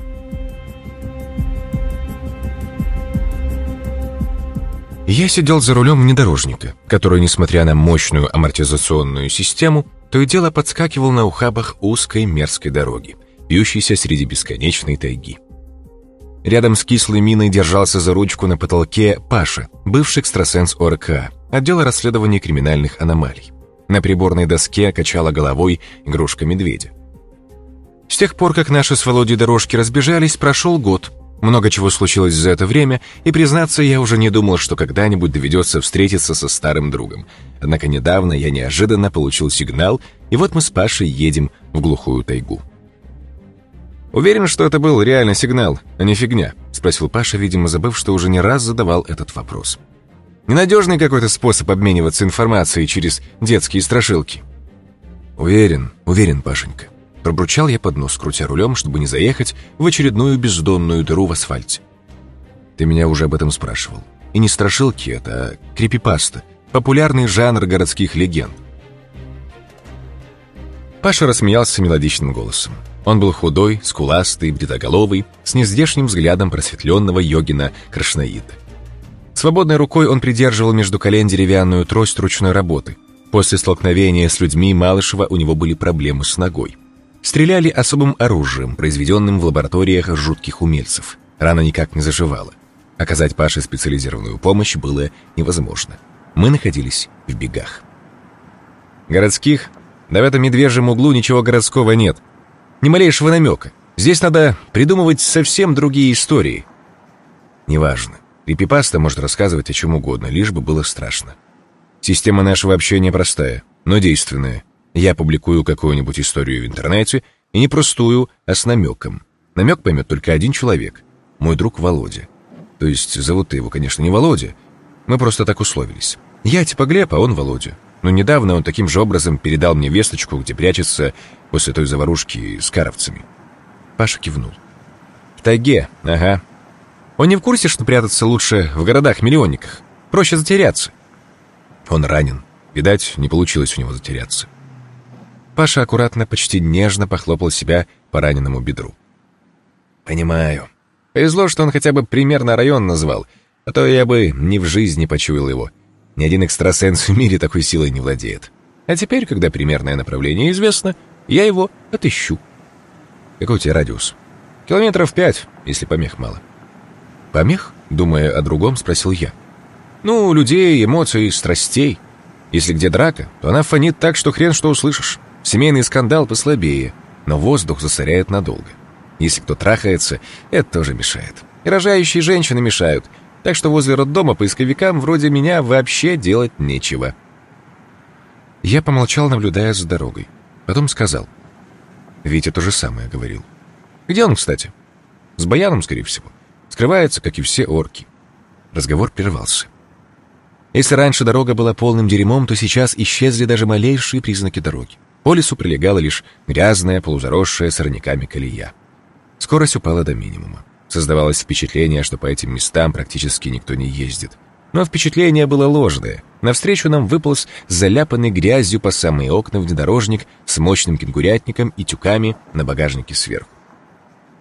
Я сидел за рулем внедорожника, который, несмотря на мощную амортизационную систему, то и дело подскакивал на ухабах узкой мерзкой дороги, бьющейся среди бесконечной тайги. Рядом с кислой миной держался за ручку на потолке Паша, бывший экстрасенс ОРК, отдела расследования криминальных аномалий. На приборной доске качала головой игрушка медведя. С тех пор, как наши с Володей дорожки разбежались, прошел год. Много чего случилось за это время, и, признаться, я уже не думал, что когда-нибудь доведется встретиться со старым другом. Однако недавно я неожиданно получил сигнал, и вот мы с Пашей едем в глухую тайгу. «Уверен, что это был реальный сигнал, а не фигня?» — спросил Паша, видимо, забыв, что уже не раз задавал этот вопрос. «Ненадежный какой-то способ обмениваться информацией через детские страшилки». «Уверен, уверен, Пашенька». Пробручал я под нос, крутя рулем, чтобы не заехать в очередную бездонную дыру в асфальте. «Ты меня уже об этом спрашивал. И не страшилки это, а крипипаста. Популярный жанр городских легенд». Паша рассмеялся мелодичным голосом. Он был худой, скуластый, бритоголовый, с нездешним взглядом просветленного йогина Крашнаида. Свободной рукой он придерживал между колен деревянную трость ручной работы. После столкновения с людьми Малышева у него были проблемы с ногой. Стреляли особым оружием, произведенным в лабораториях жутких умельцев. Рана никак не заживала. Оказать Паше специализированную помощь было невозможно. Мы находились в бегах. «Городских? Да в этом медвежьем углу ничего городского нет», ни малейшего намека. Здесь надо придумывать совсем другие истории. Неважно. Крипипаста может рассказывать о чем угодно, лишь бы было страшно. Система нашего общения простая, но действенная. Я публикую какую-нибудь историю в интернете, и не простую, а с намеком. Намек поймет только один человек. Мой друг Володя. То есть зовут его, конечно, не Володя. Мы просто так условились. Я типа Глеб, а он Володя. Но недавно он таким же образом передал мне весточку, где прячется после той заварушки с каровцами. Паша кивнул. В тайге, ага. Он не в курсе, что прятаться лучше в городах-миллионниках. Проще затеряться. Он ранен. Видать, не получилось у него затеряться. Паша аккуратно, почти нежно похлопал себя по раненому бедру. «Понимаю. Повезло, что он хотя бы примерно район назвал, а то я бы ни в жизни почуял его. Ни один экстрасенс в мире такой силой не владеет. А теперь, когда примерное направление известно, я его отыщу. Какой у тебя радиус? Километров пять, если помех мало. Помех? Думая о другом, спросил я. Ну, людей, эмоций, страстей. Если где драка, то она фонит так, что хрен что услышишь. Семейный скандал послабее, но воздух засоряет надолго. Если кто трахается, это тоже мешает. И рожающие женщины мешают, так что возле роддома поисковикам вроде меня вообще делать нечего. Я помолчал, наблюдая за дорогой. Потом сказал. Витя то же самое говорил. Где он, кстати? С Баяном, скорее всего. Скрывается, как и все орки. Разговор прервался. Если раньше дорога была полным дерьмом, то сейчас исчезли даже малейшие признаки дороги. По лесу прилегала лишь грязная, полузаросшая сорняками колея. Скорость упала до минимума. Создавалось впечатление, что по этим местам практически никто не ездит. Но впечатление было ложное. Навстречу нам выполз заляпанный грязью по самые окна внедорожник с мощным кенгурятником и тюками на багажнике сверху.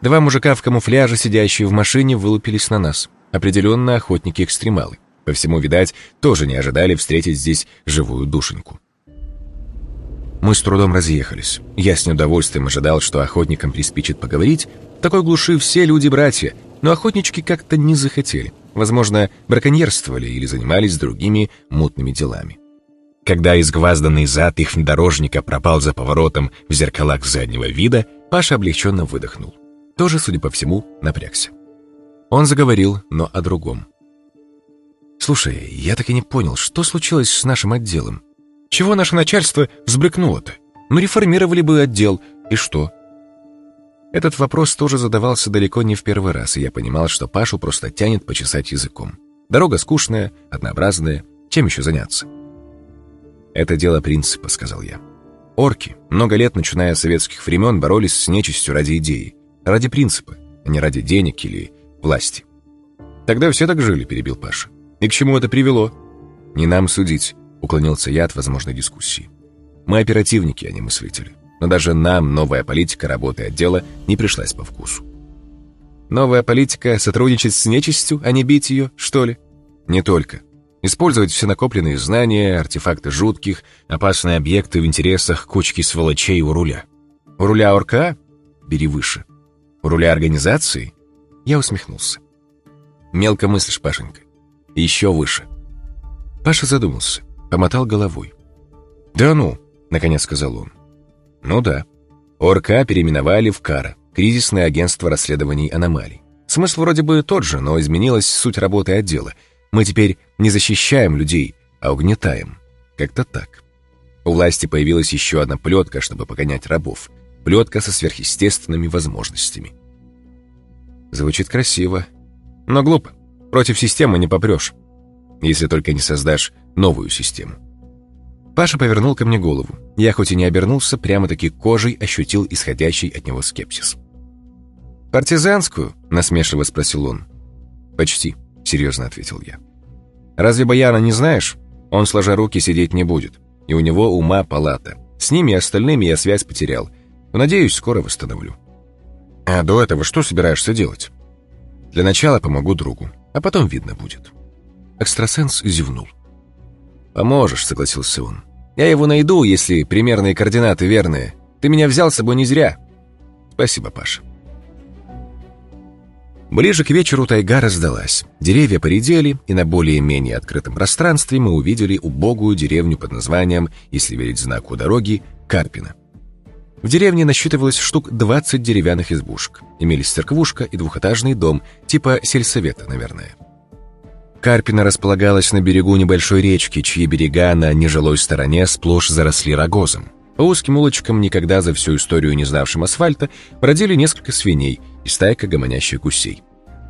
Два мужика в камуфляже, сидящие в машине, вылупились на нас. Определенно охотники-экстремалы. По всему, видать, тоже не ожидали встретить здесь живую душеньку. Мы с трудом разъехались. Я с неудовольствием ожидал, что охотникам приспичит поговорить. В такой глуши все люди-братья, но охотнички как-то не захотели. Возможно, браконьерствовали или занимались другими мутными делами. Когда изгвазданный зад их внедорожника пропал за поворотом в зеркалах заднего вида, Паша облегченно выдохнул. Тоже, судя по всему, напрягся. Он заговорил, но о другом. «Слушай, я так и не понял, что случилось с нашим отделом? Чего наше начальство взбрыкнуло-то? Мы реформировали бы отдел, и что?» Этот вопрос тоже задавался далеко не в первый раз, и я понимал, что Пашу просто тянет почесать языком. Дорога скучная, однообразная, чем еще заняться? «Это дело принципа», — сказал я. Орки, много лет, начиная с советских времен, боролись с нечистью ради идеи, ради принципа, а не ради денег или власти. «Тогда все так жили», — перебил Паша. И к чему это привело? Не нам судить, уклонился я от возможной дискуссии. Мы оперативники, а не мыслители. Но даже нам новая политика работы отдела не пришлась по вкусу. Новая политика сотрудничать с нечистью, а не бить ее, что ли? Не только. Использовать все накопленные знания, артефакты жутких, опасные объекты в интересах кучки сволочей у руля. У руля ОРК? Бери выше. У руля организации? Я усмехнулся. Мелко мыслишь, Пашенька. Еще выше. Паша задумался, помотал головой. «Да ну», — наконец сказал он. «Ну да. ОРК переименовали в КАРА, кризисное агентство расследований аномалий. Смысл вроде бы тот же, но изменилась суть работы отдела — мы теперь не защищаем людей, а угнетаем. Как-то так. У власти появилась еще одна плетка, чтобы погонять рабов. Плетка со сверхъестественными возможностями. Звучит красиво, но глупо. Против системы не попрешь, если только не создашь новую систему. Паша повернул ко мне голову. Я хоть и не обернулся, прямо-таки кожей ощутил исходящий от него скепсис. «Партизанскую?» — насмешливо спросил он. «Почти», — серьезно ответил я. «Разве Баяна не знаешь? Он, сложа руки, сидеть не будет. И у него ума палата. С ними и остальными я связь потерял. Но, надеюсь, скоро восстановлю». «А до этого что собираешься делать?» «Для начала помогу другу, а потом видно будет». Экстрасенс зевнул. «Поможешь», — согласился он. «Я его найду, если примерные координаты верные. Ты меня взял с собой не зря». «Спасибо, Паша». Ближе к вечеру тайга раздалась. Деревья поредели, и на более-менее открытом пространстве мы увидели убогую деревню под названием, если верить знаку дороги, Карпина. В деревне насчитывалось штук 20 деревянных избушек. Имелись церквушка и двухэтажный дом, типа сельсовета, наверное. Карпина располагалась на берегу небольшой речки, чьи берега на нежилой стороне сплошь заросли рогозом. По узким улочкам, никогда за всю историю не знавшим асфальта, бродили несколько свиней и стайка гомонящих гусей.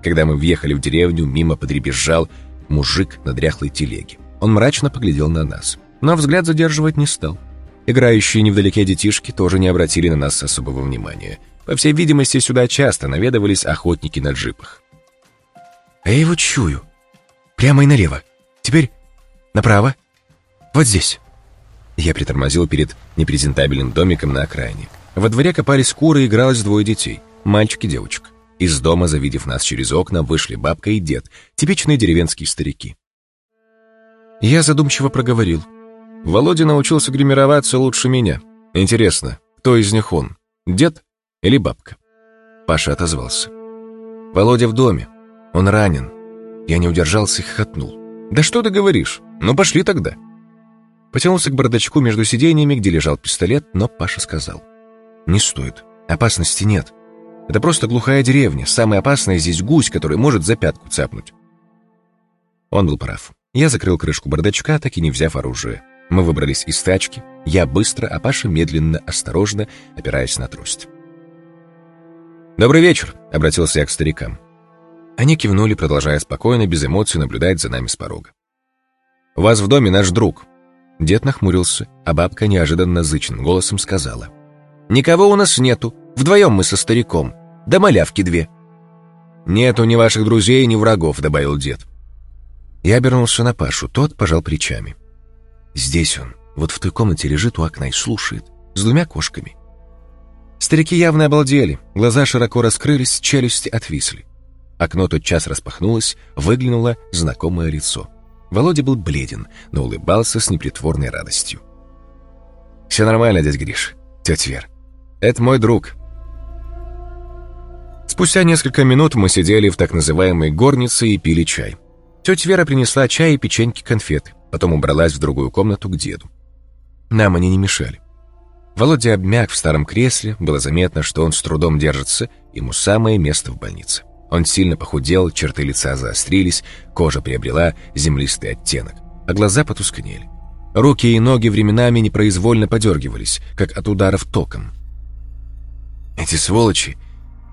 Когда мы въехали в деревню, мимо подребезжал мужик на дряхлой телеге. Он мрачно поглядел на нас, но взгляд задерживать не стал. Играющие невдалеке детишки тоже не обратили на нас особого внимания. По всей видимости, сюда часто наведывались охотники на джипах. «А я его чую. Прямо и налево. Теперь направо. Вот здесь». Я притормозил перед непрезентабельным домиком на окраине. Во дворе копались куры и игралось двое детей, мальчик и девочка. Из дома, завидев нас через окна, вышли бабка и дед, типичные деревенские старики. Я задумчиво проговорил. Володя научился гримироваться лучше меня. Интересно, кто из них он, дед или бабка? Паша отозвался. Володя в доме. Он ранен. Я не удержался и хохотнул. «Да что ты говоришь? Ну пошли тогда!» Потянулся к бардачку между сиденьями, где лежал пистолет, но Паша сказал. «Не стоит. Опасности нет. Это просто глухая деревня. Самое опасное здесь гусь, который может за пятку цапнуть». Он был прав. Я закрыл крышку бардачка, так и не взяв оружие. Мы выбрались из тачки. Я быстро, а Паша медленно, осторожно, опираясь на трость. «Добрый вечер», — обратился я к старикам. Они кивнули, продолжая спокойно, без эмоций наблюдать за нами с порога. «У вас в доме наш друг, Дед нахмурился, а бабка неожиданно зычным голосом сказала. «Никого у нас нету. Вдвоем мы со стариком. Да малявки две». «Нету ни ваших друзей, ни врагов», — добавил дед. Я обернулся на Пашу, тот пожал плечами. «Здесь он, вот в той комнате лежит у окна и слушает, с двумя кошками». Старики явно обалдели, глаза широко раскрылись, челюсти отвисли. Окно тотчас распахнулось, выглянуло знакомое лицо. Володя был бледен, но улыбался с непритворной радостью. «Все нормально, дядь Гриш, тетя Вер. Это мой друг». Спустя несколько минут мы сидели в так называемой горнице и пили чай. Тетя Вера принесла чай и печеньки конфеты, потом убралась в другую комнату к деду. Нам они не мешали. Володя обмяк в старом кресле, было заметно, что он с трудом держится, ему самое место в больнице. Он сильно похудел, черты лица заострились, кожа приобрела землистый оттенок, а глаза потускнели. Руки и ноги временами непроизвольно подергивались, как от ударов током. «Эти сволочи,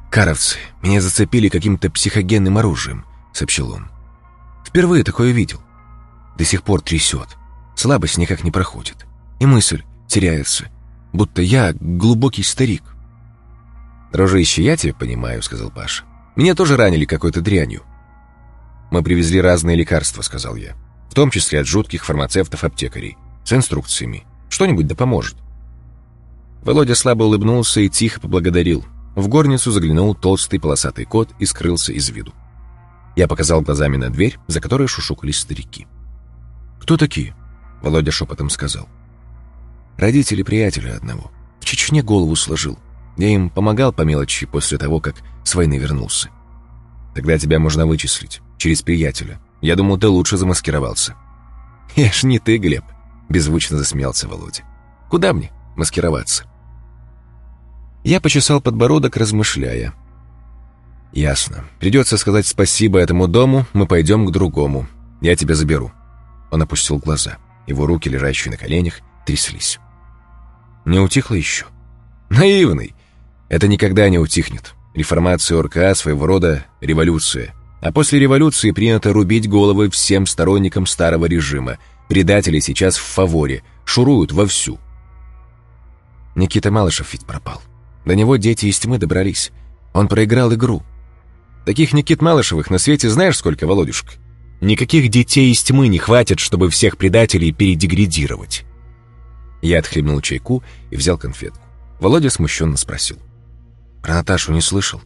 каровцы, меня зацепили каким-то психогенным оружием», — сообщил он. «Впервые такое видел. До сих пор трясет, слабость никак не проходит, и мысль теряется, будто я глубокий старик». «Дружище, я тебя понимаю», — сказал Паша. Меня тоже ранили какой-то дрянью. Мы привезли разные лекарства», — сказал я. «В том числе от жутких фармацевтов-аптекарей. С инструкциями. Что-нибудь да поможет». Володя слабо улыбнулся и тихо поблагодарил. В горницу заглянул толстый полосатый кот и скрылся из виду. Я показал глазами на дверь, за которой шушукались старики. «Кто такие?» — Володя шепотом сказал. «Родители приятеля одного. В Чечне голову сложил. Я им помогал по мелочи после того, как с войны вернулся. Тогда тебя можно вычислить. Через приятеля. Я думал, ты лучше замаскировался». «Я ж не ты, Глеб», — беззвучно засмеялся Володя. «Куда мне маскироваться?» Я почесал подбородок, размышляя. «Ясно. Придется сказать спасибо этому дому, мы пойдем к другому. Я тебя заберу». Он опустил глаза. Его руки, лежащие на коленях, тряслись. «Не утихло еще?» «Наивный. Это никогда не утихнет. Реформация ОРКА своего рода революция. А после революции принято рубить головы всем сторонникам старого режима. Предатели сейчас в фаворе, шуруют вовсю. Никита Малышев ведь пропал. До него дети из тьмы добрались. Он проиграл игру. Таких Никит Малышевых на свете знаешь сколько, Володюшка? Никаких детей из тьмы не хватит, чтобы всех предателей передеградировать. Я отхлебнул чайку и взял конфетку. Володя смущенно спросил. Про Наташу не слышал.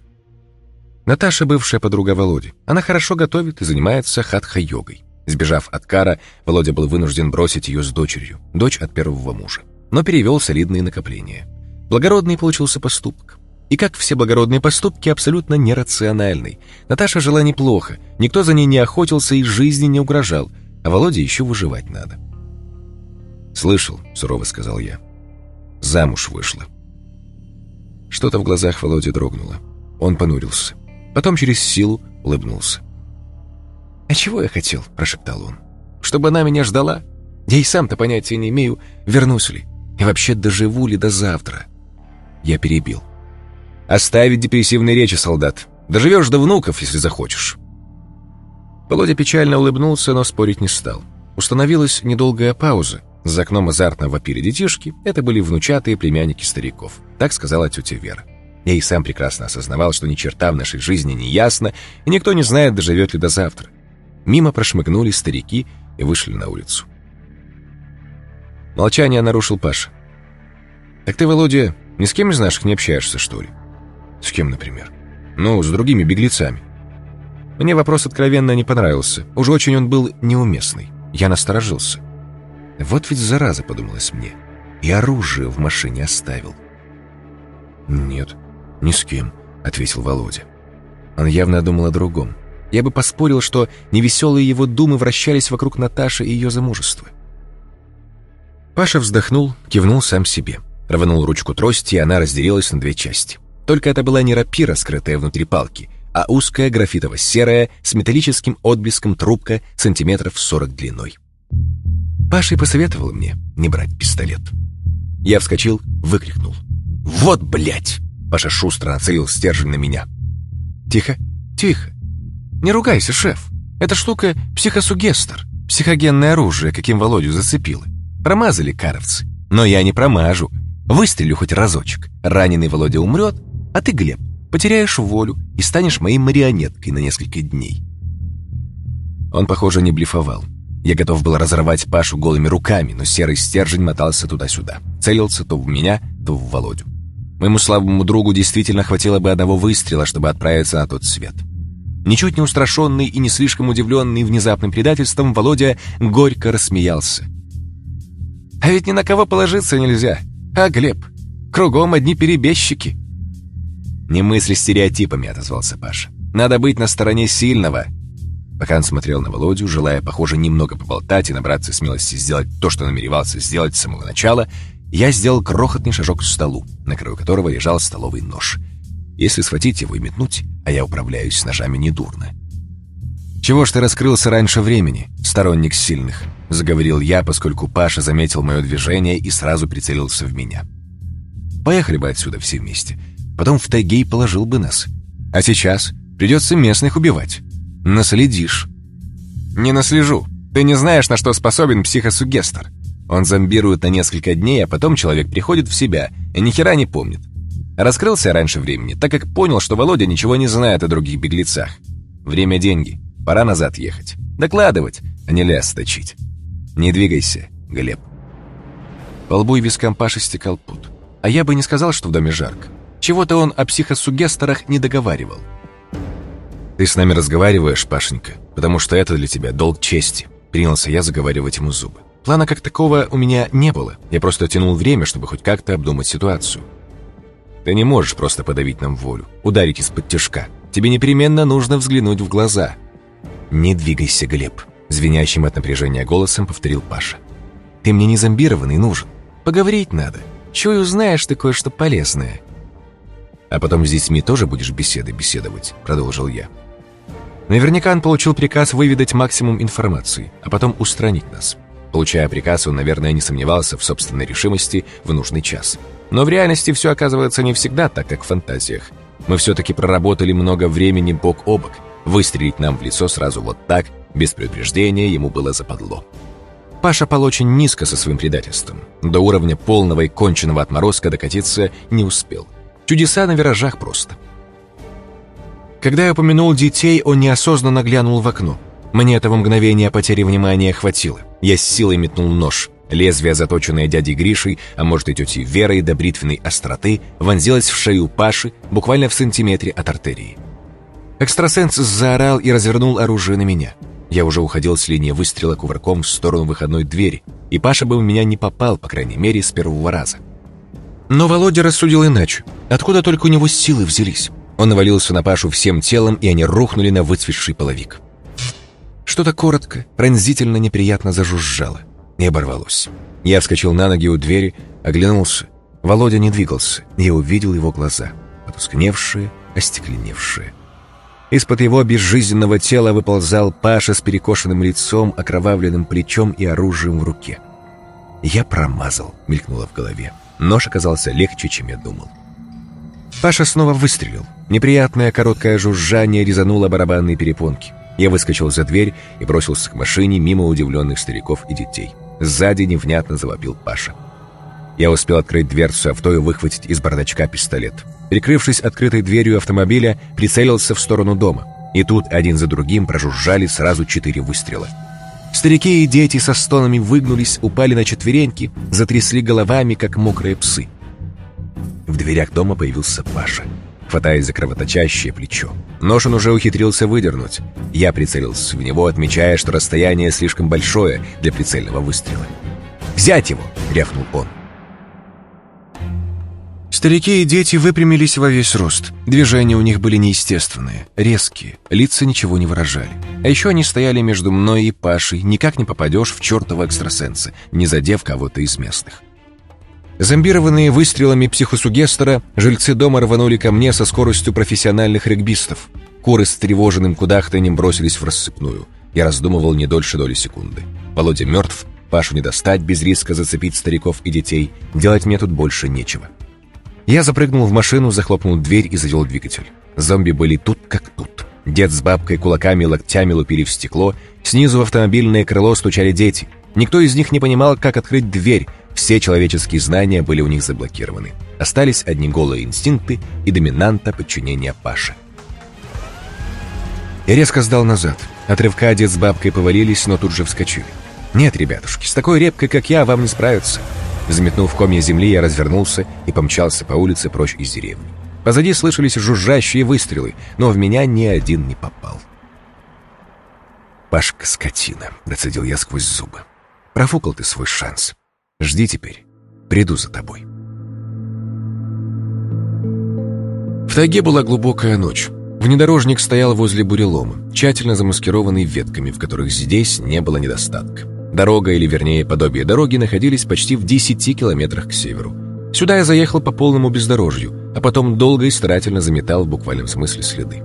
Наташа бывшая подруга Володи. Она хорошо готовит и занимается хатха-йогой. Сбежав от Кара, Володя был вынужден бросить ее с дочерью, дочь от первого мужа, но перевел солидные накопления. Благородный получился поступок. И как все благородные поступки, абсолютно нерациональный. Наташа жила неплохо, никто за ней не охотился и жизни не угрожал, а Володе еще выживать надо. «Слышал», — сурово сказал я. «Замуж вышла». Что-то в глазах Володи дрогнуло. Он понурился. Потом через силу улыбнулся. «А чего я хотел?» – прошептал он. «Чтобы она меня ждала? Я и сам-то понятия не имею, вернусь ли. И вообще доживу ли до завтра?» Я перебил. «Оставить депрессивные речи, солдат. Доживешь до внуков, если захочешь». Володя печально улыбнулся, но спорить не стал. Установилась недолгая пауза, за окном азартно вопили детишки, это были внучатые племянники стариков. Так сказала тетя Вера. Я и сам прекрасно осознавал, что ни черта в нашей жизни не ясно, и никто не знает, доживет ли до завтра. Мимо прошмыгнули старики и вышли на улицу. Молчание нарушил Паша. «Так ты, Володя, ни с кем из наших не общаешься, что ли?» «С кем, например?» «Ну, с другими беглецами». Мне вопрос откровенно не понравился. Уж очень он был неуместный. Я насторожился. Вот ведь зараза, подумалось мне. И оружие в машине оставил. «Нет, ни с кем», — ответил Володя. Он явно думал о другом. Я бы поспорил, что невеселые его думы вращались вокруг Наташи и ее замужества. Паша вздохнул, кивнул сам себе. Рванул ручку трости, и она разделилась на две части. Только это была не рапира, скрытая внутри палки, а узкая графитово-серая с металлическим отблеском трубка сантиметров сорок длиной. Паша и посоветовал мне не брать пистолет. Я вскочил, выкрикнул. «Вот, блядь!» Паша шустро нацелил стержень на меня. «Тихо, тихо. Не ругайся, шеф. Эта штука — психосугестер, психогенное оружие, каким Володю зацепило. Промазали каровцы. Но я не промажу. Выстрелю хоть разочек. Раненый Володя умрет, а ты, Глеб, потеряешь волю и станешь моей марионеткой на несколько дней». Он, похоже, не блефовал. Я готов был разорвать Пашу голыми руками, но серый стержень мотался туда-сюда. Целился то в меня, то в Володю. Моему слабому другу действительно хватило бы одного выстрела, чтобы отправиться на тот свет. Ничуть не устрашенный и не слишком удивленный внезапным предательством, Володя горько рассмеялся. «А ведь ни на кого положиться нельзя. А, Глеб, кругом одни перебежчики». «Не мысли стереотипами», — отозвался Паша. «Надо быть на стороне сильного, Пока он смотрел на Володю, желая, похоже, немного поболтать и набраться смелости сделать то, что намеревался сделать с самого начала, я сделал крохотный шажок к столу, на краю которого лежал столовый нож. Если схватить его и метнуть, а я управляюсь с ножами недурно. «Чего ж ты раскрылся раньше времени, сторонник сильных?» — заговорил я, поскольку Паша заметил мое движение и сразу прицелился в меня. «Поехали бы отсюда все вместе. Потом в тайге и положил бы нас. А сейчас придется местных убивать. Наследишь. Не наслежу. Ты не знаешь, на что способен психосугестер. Он зомбирует на несколько дней, а потом человек приходит в себя и ни хера не помнит. Раскрылся раньше времени, так как понял, что Володя ничего не знает о других беглецах. Время – деньги. Пора назад ехать. Докладывать, а не ляс точить. Не двигайся, Глеб. По лбу и вискам Паши стекал пот. А я бы не сказал, что в доме жарко. Чего-то он о психосугесторах не договаривал. «Ты с нами разговариваешь, Пашенька, потому что это для тебя долг чести», принялся я заговаривать ему зубы. Плана как такого у меня не было. Я просто тянул время, чтобы хоть как-то обдумать ситуацию. Ты не можешь просто подавить нам волю, ударить из-под тяжка. Тебе непременно нужно взглянуть в глаза. «Не двигайся, Глеб», — звенящим от напряжения голосом повторил Паша. «Ты мне не зомбированный нужен. Поговорить надо. Чую, узнаешь ты кое-что полезное». «А потом с детьми тоже будешь беседы беседовать», — продолжил я. Наверняка он получил приказ выведать максимум информации, а потом устранить нас. Получая приказ, он, наверное, не сомневался в собственной решимости в нужный час. Но в реальности все оказывается не всегда так, как в фантазиях. Мы все-таки проработали много времени бок о бок. Выстрелить нам в лицо сразу вот так, без предупреждения, ему было западло. Паша пал очень низко со своим предательством. До уровня полного и конченного отморозка докатиться не успел. Чудеса на виражах просто. Когда я упомянул детей, он неосознанно глянул в окно. Мне этого мгновения потери внимания хватило. Я с силой метнул нож. Лезвие, заточенное дядей Гришей, а может и тетей Верой до бритвенной остроты, вонзилось в шею Паши буквально в сантиметре от артерии. Экстрасенс заорал и развернул оружие на меня. Я уже уходил с линии выстрела кувырком в сторону выходной двери, и Паша бы в меня не попал, по крайней мере, с первого раза. Но Володя рассудил иначе. Откуда только у него силы взялись? Он навалился на Пашу всем телом, и они рухнули на выцветший половик. Что-то коротко, пронзительно неприятно зажужжало и оборвалось. Я вскочил на ноги у двери, оглянулся. Володя не двигался, я увидел его глаза, потускневшие, остекленевшие. Из-под его безжизненного тела выползал Паша с перекошенным лицом, окровавленным плечом и оружием в руке. «Я промазал», — мелькнуло в голове. Нож оказался легче, чем я думал. Паша снова выстрелил. Неприятное короткое жужжание резануло барабанные перепонки. Я выскочил за дверь и бросился к машине мимо удивленных стариков и детей. Сзади невнятно завопил Паша. Я успел открыть дверцу авто и выхватить из бардачка пистолет. Прикрывшись открытой дверью автомобиля, прицелился в сторону дома. И тут один за другим прожужжали сразу четыре выстрела. Старики и дети со стонами выгнулись, упали на четвереньки, затрясли головами, как мокрые псы. В дверях дома появился Паша хватаясь за кровоточащее плечо. Нож он уже ухитрился выдернуть. Я прицелился в него, отмечая, что расстояние слишком большое для прицельного выстрела. «Взять его!» — рявкнул он. Старики и дети выпрямились во весь рост. Движения у них были неестественные, резкие, лица ничего не выражали. А еще они стояли между мной и Пашей, никак не попадешь в чертова экстрасенса, не задев кого-то из местных. Зомбированные выстрелами психосугестора, жильцы дома рванули ко мне со скоростью профессиональных регбистов. Куры с тревоженным кудахтанем бросились в рассыпную. Я раздумывал не дольше доли секунды. Володя мертв, Пашу не достать без риска зацепить стариков и детей. Делать мне тут больше нечего. Я запрыгнул в машину, захлопнул дверь и завел двигатель. Зомби были тут как тут. Дед с бабкой кулаками и локтями лупили в стекло. Снизу в автомобильное крыло стучали дети. Никто из них не понимал, как открыть дверь, все человеческие знания были у них заблокированы. Остались одни голые инстинкты и доминанта подчинения Паши. Я резко сдал назад. От рывка дед с бабкой повалились, но тут же вскочили. «Нет, ребятушки, с такой репкой, как я, вам не справиться». Взметнув комья земли, я развернулся и помчался по улице прочь из деревни. Позади слышались жужжащие выстрелы, но в меня ни один не попал. «Пашка, скотина!» — процедил я сквозь зубы. «Профукал ты свой шанс. Жди теперь. Приду за тобой. В тайге была глубокая ночь. Внедорожник стоял возле бурелома, тщательно замаскированный ветками, в которых здесь не было недостатка. Дорога, или вернее подобие дороги, находились почти в 10 километрах к северу. Сюда я заехал по полному бездорожью, а потом долго и старательно заметал в буквальном смысле следы.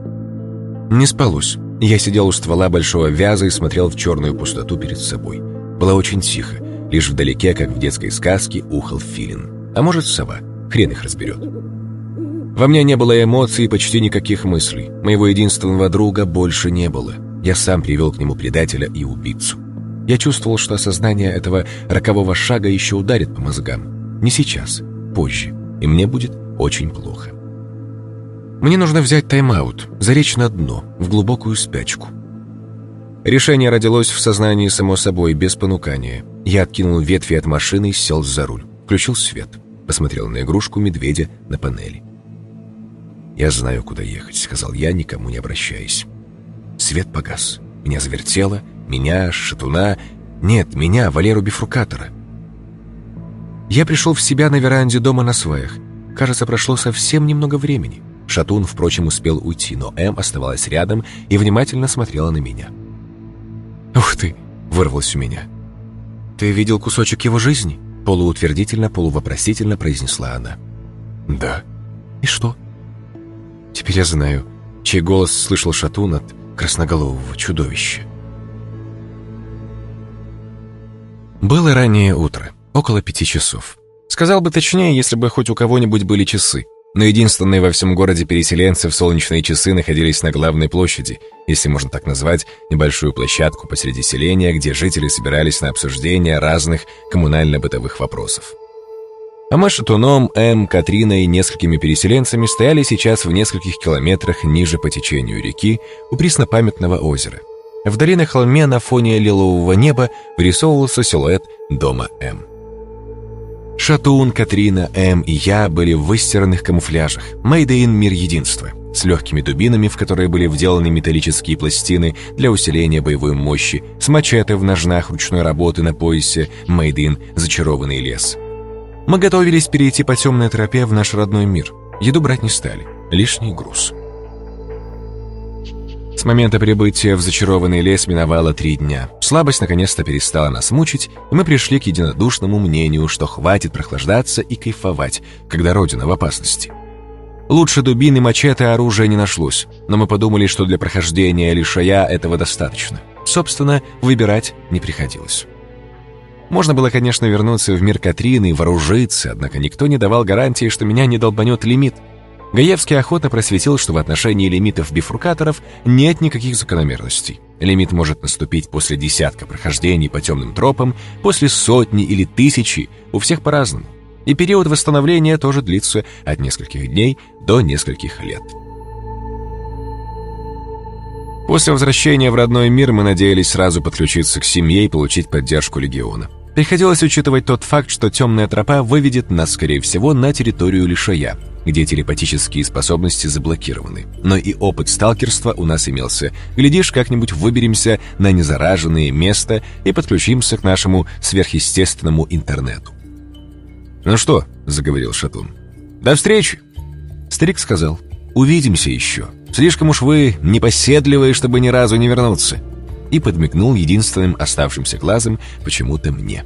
Не спалось. Я сидел у ствола большого вяза и смотрел в черную пустоту перед собой. Было очень тихо, Лишь вдалеке, как в детской сказке, ухал филин. А может, сова. Хрен их разберет. Во мне не было эмоций и почти никаких мыслей. Моего единственного друга больше не было. Я сам привел к нему предателя и убийцу. Я чувствовал, что осознание этого рокового шага еще ударит по мозгам. Не сейчас, позже. И мне будет очень плохо. Мне нужно взять тайм-аут, залечь на дно, в глубокую спячку. Решение родилось в сознании само собой, без понукания. Я откинул ветви от машины и сел за руль. Включил свет. Посмотрел на игрушку медведя на панели. «Я знаю, куда ехать», — сказал я, никому не обращаясь. Свет погас. Меня завертело. Меня, шатуна... Нет, меня, Валеру Бифрукатора. Я пришел в себя на веранде дома на сваях. Кажется, прошло совсем немного времени. Шатун, впрочем, успел уйти, но М оставалась рядом и внимательно смотрела на меня. «Ух ты!» — вырвалось у меня. «Ты видел кусочек его жизни?» Полуутвердительно, полувопросительно произнесла она. «Да». «И что?» «Теперь я знаю, чей голос слышал Шатун от красноголового чудовища». Было раннее утро, около пяти часов. Сказал бы точнее, если бы хоть у кого-нибудь были часы. Но единственные во всем городе переселенцы в солнечные часы находились на главной площади, если можно так назвать, небольшую площадку посреди селения, где жители собирались на обсуждение разных коммунально-бытовых вопросов. А мы Шатуном, М, Катриной и несколькими переселенцами стояли сейчас в нескольких километрах ниже по течению реки у преснопамятного озера. Вдали на холме на фоне лилового неба вырисовывался силуэт дома М. Шатун, Катрина, М и я были в выстиранных камуфляжах. Мэйдэйн мир единства. С легкими дубинами, в которые были вделаны металлические пластины для усиления боевой мощи, с мачете в ножнах ручной работы на поясе, Мэйдэйн зачарованный лес. Мы готовились перейти по темной тропе в наш родной мир. Еду брать не стали. Лишний груз. С момента прибытия в зачарованный лес миновало три дня. Слабость наконец-то перестала нас мучить, и мы пришли к единодушному мнению, что хватит прохлаждаться и кайфовать, когда Родина в опасности. Лучше дубины, мачете оружия не нашлось, но мы подумали, что для прохождения лишая этого достаточно. Собственно, выбирать не приходилось. Можно было, конечно, вернуться в мир Катрины и вооружиться, однако никто не давал гарантии, что меня не долбанет лимит — Гаевский охотно просветил, что в отношении лимитов бифуркаторов нет никаких закономерностей. Лимит может наступить после десятка прохождений по темным тропам, после сотни или тысячи, у всех по-разному. И период восстановления тоже длится от нескольких дней до нескольких лет. После возвращения в родной мир мы надеялись сразу подключиться к семье и получить поддержку легиона. Приходилось учитывать тот факт, что темная тропа выведет нас, скорее всего, на территорию Лишая, где телепатические способности заблокированы. Но и опыт сталкерства у нас имелся. Глядишь, как-нибудь выберемся на незараженное место и подключимся к нашему сверхъестественному интернету. «Ну что?» — заговорил Шатун. «До встречи!» Старик сказал. «Увидимся еще. Слишком уж вы непоседливые, чтобы ни разу не вернуться» и подмигнул единственным оставшимся глазом почему-то мне.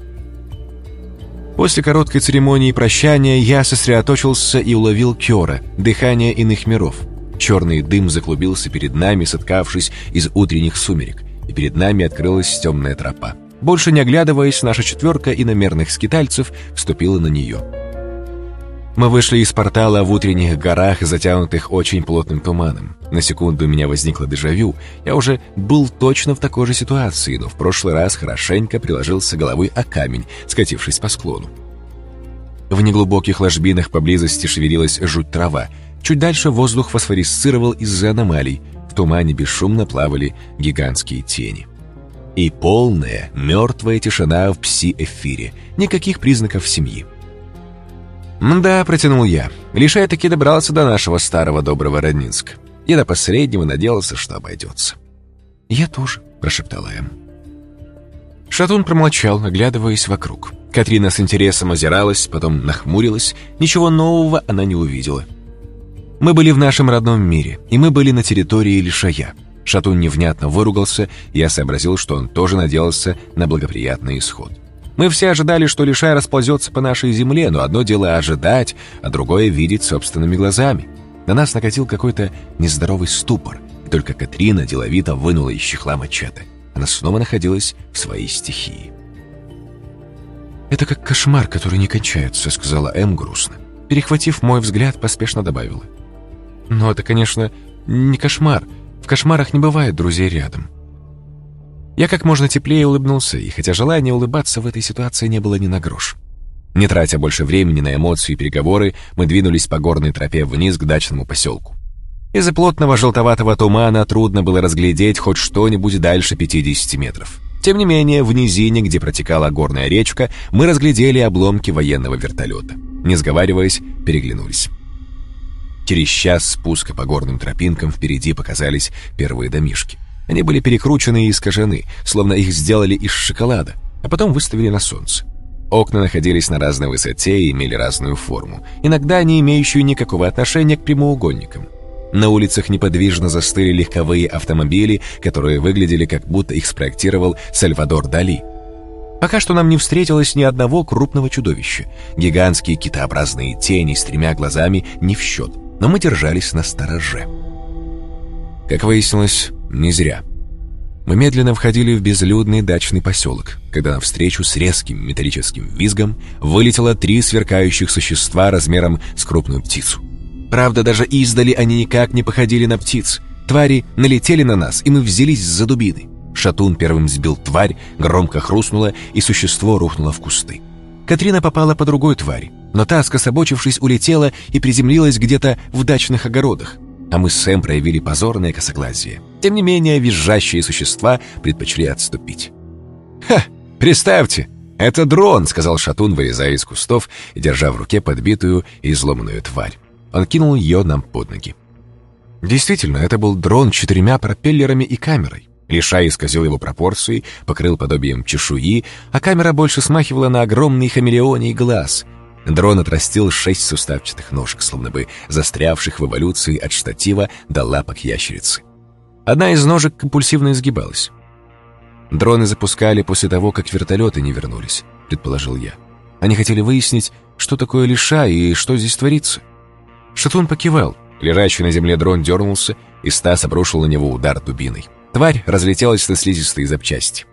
После короткой церемонии прощания я сосредоточился и уловил Кёра, дыхание иных миров. Черный дым заклубился перед нами, соткавшись из утренних сумерек, и перед нами открылась темная тропа. Больше не оглядываясь, наша четверка иномерных скитальцев вступила на нее. Мы вышли из портала в утренних горах, затянутых очень плотным туманом. На секунду у меня возникло дежавю. Я уже был точно в такой же ситуации, но в прошлый раз хорошенько приложился головой о камень, скатившись по склону. В неглубоких ложбинах поблизости шевелилась жуть трава. Чуть дальше воздух фосфорисцировал из-за аномалий. В тумане бесшумно плавали гигантские тени. И полная, мертвая тишина в пси-эфире. Никаких признаков семьи. «Мда», — протянул я, лишь я таки добрался до нашего старого доброго Роднинска. И до последнего надеялся, что обойдется. «Я тоже», — прошептала Эм. Шатун промолчал, оглядываясь вокруг. Катрина с интересом озиралась, потом нахмурилась. Ничего нового она не увидела. Мы были в нашем родном мире, и мы были на территории Лишая. Шатун невнятно выругался, и я сообразил, что он тоже надеялся на благоприятный исход. Мы все ожидали, что Лишай расползется по нашей земле, но одно дело ожидать, а другое — видеть собственными глазами. На нас накатил какой-то нездоровый ступор, и только Катрина деловито вынула из чехла мачете. Она снова находилась в своей стихии. «Это как кошмар, который не кончается», — сказала М грустно. Перехватив мой взгляд, поспешно добавила. «Но это, конечно, не кошмар. В кошмарах не бывает друзей рядом. Я как можно теплее улыбнулся, и хотя желания улыбаться в этой ситуации не было ни на грош. Не тратя больше времени на эмоции и переговоры, мы двинулись по горной тропе вниз к дачному поселку. Из-за плотного желтоватого тумана трудно было разглядеть хоть что-нибудь дальше 50 метров. Тем не менее, в низине, где протекала горная речка, мы разглядели обломки военного вертолета. Не сговариваясь, переглянулись. Через час спуска по горным тропинкам впереди показались первые домишки. Они были перекручены и искажены, словно их сделали из шоколада, а потом выставили на солнце. Окна находились на разной высоте и имели разную форму, иногда не имеющую никакого отношения к прямоугольникам. На улицах неподвижно застыли легковые автомобили, которые выглядели как будто их спроектировал Сальвадор Дали. Пока что нам не встретилось ни одного крупного чудовища. Гигантские китообразные тени с тремя глазами не в счет, но мы держались на стороже. Как выяснилось, не зря. Мы медленно входили в безлюдный дачный поселок, когда навстречу с резким металлическим визгом вылетело три сверкающих существа размером с крупную птицу. Правда, даже издали они никак не походили на птиц. Твари налетели на нас, и мы взялись за дубины. Шатун первым сбил тварь, громко хрустнуло, и существо рухнуло в кусты. Катрина попала по другой твари, но та, скособочившись, улетела и приземлилась где-то в дачных огородах а мы с Сэм проявили позорное косоглазие. Тем не менее, визжащие существа предпочли отступить. «Ха! Представьте! Это дрон!» — сказал Шатун, вырезая из кустов и держа в руке подбитую и изломанную тварь. Он кинул ее нам под ноги. Действительно, это был дрон с четырьмя пропеллерами и камерой. Лишай исказил его пропорции, покрыл подобием чешуи, а камера больше смахивала на огромный хамелеоний глаз — Дрон отрастил шесть суставчатых ножек, словно бы застрявших в эволюции от штатива до лапок ящерицы. Одна из ножек компульсивно изгибалась. Дроны запускали после того, как вертолеты не вернулись, предположил я. Они хотели выяснить, что такое лиша и что здесь творится. Шатун покивал. Лежащий на земле дрон дернулся, и Стас обрушил на него удар дубиной. Тварь разлетелась на слизистые запчасти.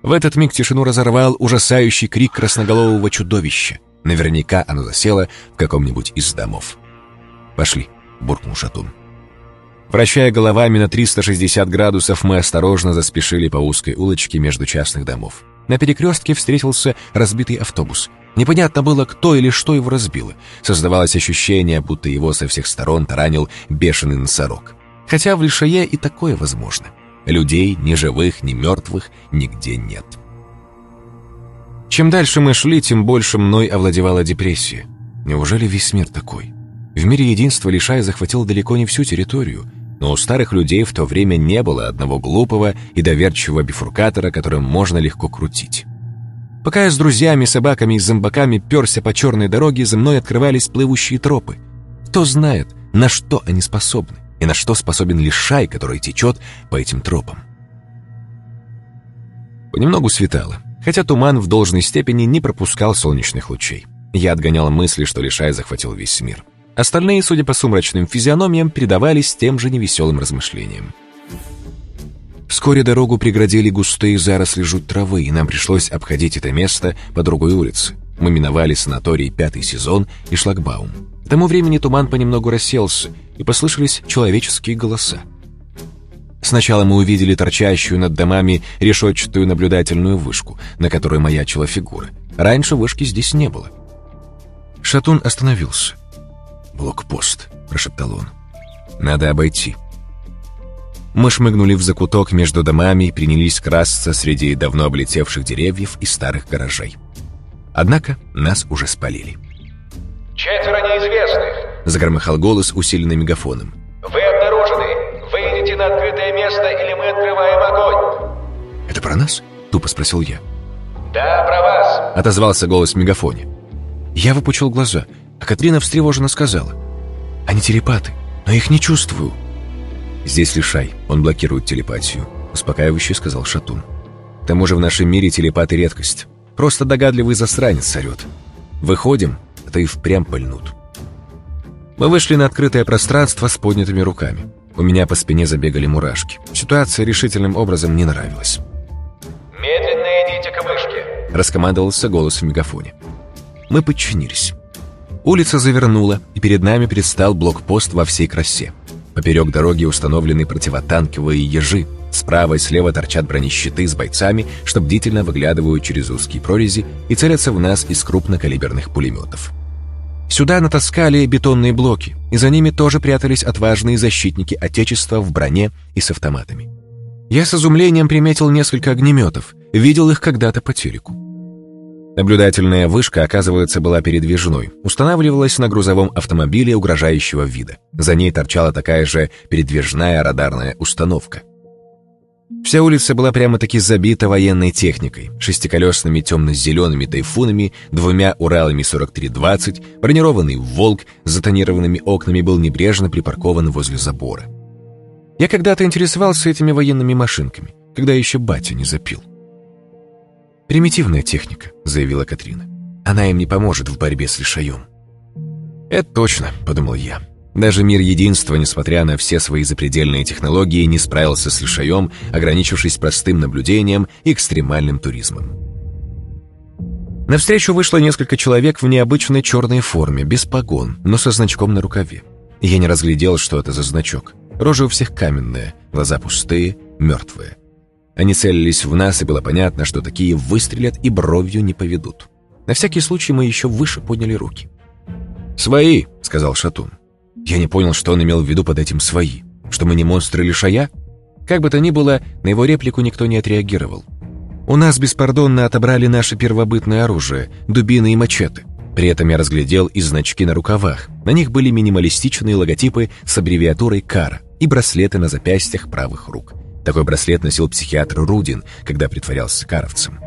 В этот миг тишину разорвал ужасающий крик красноголового чудовища — Наверняка оно засело в каком-нибудь из домов. «Пошли», — буркнул Шатун. Вращая головами на 360 градусов, мы осторожно заспешили по узкой улочке между частных домов. На перекрестке встретился разбитый автобус. Непонятно было, кто или что его разбило. Создавалось ощущение, будто его со всех сторон таранил бешеный носорог. Хотя в Лишае и такое возможно. Людей, ни живых, ни мертвых, нигде нет. Чем дальше мы шли, тем больше мной овладевала депрессия. Неужели весь мир такой? В мире единства Лишай захватил далеко не всю территорию, но у старых людей в то время не было одного глупого и доверчивого бифуркатора, которым можно легко крутить. Пока я с друзьями, собаками и зомбаками перся по черной дороге, за мной открывались плывущие тропы. Кто знает, на что они способны, и на что способен Лишай, который течет по этим тропам. Понемногу светало хотя туман в должной степени не пропускал солнечных лучей. Я отгонял мысли, что Лишай захватил весь мир. Остальные, судя по сумрачным физиономиям, передавались тем же невеселым размышлениям. Вскоре дорогу преградили густые заросли жуть травы, и нам пришлось обходить это место по другой улице. Мы миновали санаторий «Пятый сезон» и шлагбаум. К тому времени туман понемногу расселся, и послышались человеческие голоса. Сначала мы увидели торчащую над домами решетчатую наблюдательную вышку, на которой маячила фигура. Раньше вышки здесь не было. Шатун остановился. «Блокпост», — прошептал он. «Надо обойти». Мы шмыгнули в закуток между домами и принялись красться среди давно облетевших деревьев и старых гаражей. Однако нас уже спалили. «Четверо неизвестных!» — загромыхал голос, усиленный мегафоном. «Вы обнаружены! Выйдите на открытое место, или мы открываем огонь!» «Это про нас?» — тупо спросил я. «Да, про вас!» — отозвался голос в мегафоне. Я выпучил глаза, а Катрина встревоженно сказала. «Они телепаты, но их не чувствую». «Здесь лишай, он блокирует телепатию», — успокаивающе сказал Шатун. «К тому же в нашем мире телепаты — редкость. Просто догадливый засранец орет. Выходим, а то и впрямь пальнут». Мы вышли на открытое пространство с поднятыми руками. У меня по спине забегали мурашки. Ситуация решительным образом не нравилась. «Медленно идите к вышке», — раскомандовался голос в мегафоне. Мы подчинились. Улица завернула, и перед нами предстал блокпост во всей красе. Поперек дороги установлены противотанковые ежи. Справа и слева торчат бронещиты с бойцами, что бдительно выглядывают через узкие прорези и целятся в нас из крупнокалиберных пулеметов. Сюда натаскали бетонные блоки, и за ними тоже прятались отважные защитники Отечества в броне и с автоматами. Я с изумлением приметил несколько огнеметов, видел их когда-то по телеку. Наблюдательная вышка, оказывается, была передвижной, устанавливалась на грузовом автомобиле угрожающего вида. За ней торчала такая же передвижная радарная установка. Вся улица была прямо-таки забита военной техникой, шестиколесными темно-зелеными тайфунами, двумя Уралами 4320, бронированный «Волк» с затонированными окнами был небрежно припаркован возле забора. Я когда-то интересовался этими военными машинками, когда еще батя не запил. «Примитивная техника», — заявила Катрина. «Она им не поможет в борьбе с лишаем». «Это точно», — подумал я. Даже мир единства, несмотря на все свои запредельные технологии, не справился с лишаем, ограничившись простым наблюдением и экстремальным туризмом. Навстречу вышло несколько человек в необычной черной форме, без погон, но со значком на рукаве. Я не разглядел, что это за значок. Рожи у всех каменные, глаза пустые, мертвые. Они целились в нас, и было понятно, что такие выстрелят и бровью не поведут. На всякий случай мы еще выше подняли руки. «Свои», — сказал Шатун. Я не понял, что он имел в виду под этим «свои». Что мы не монстры лишая? Как бы то ни было, на его реплику никто не отреагировал. У нас беспардонно отобрали наше первобытное оружие, дубины и мачете. При этом я разглядел и значки на рукавах. На них были минималистичные логотипы с аббревиатурой «КАРА» и браслеты на запястьях правых рук. Такой браслет носил психиатр Рудин, когда притворялся каровцем.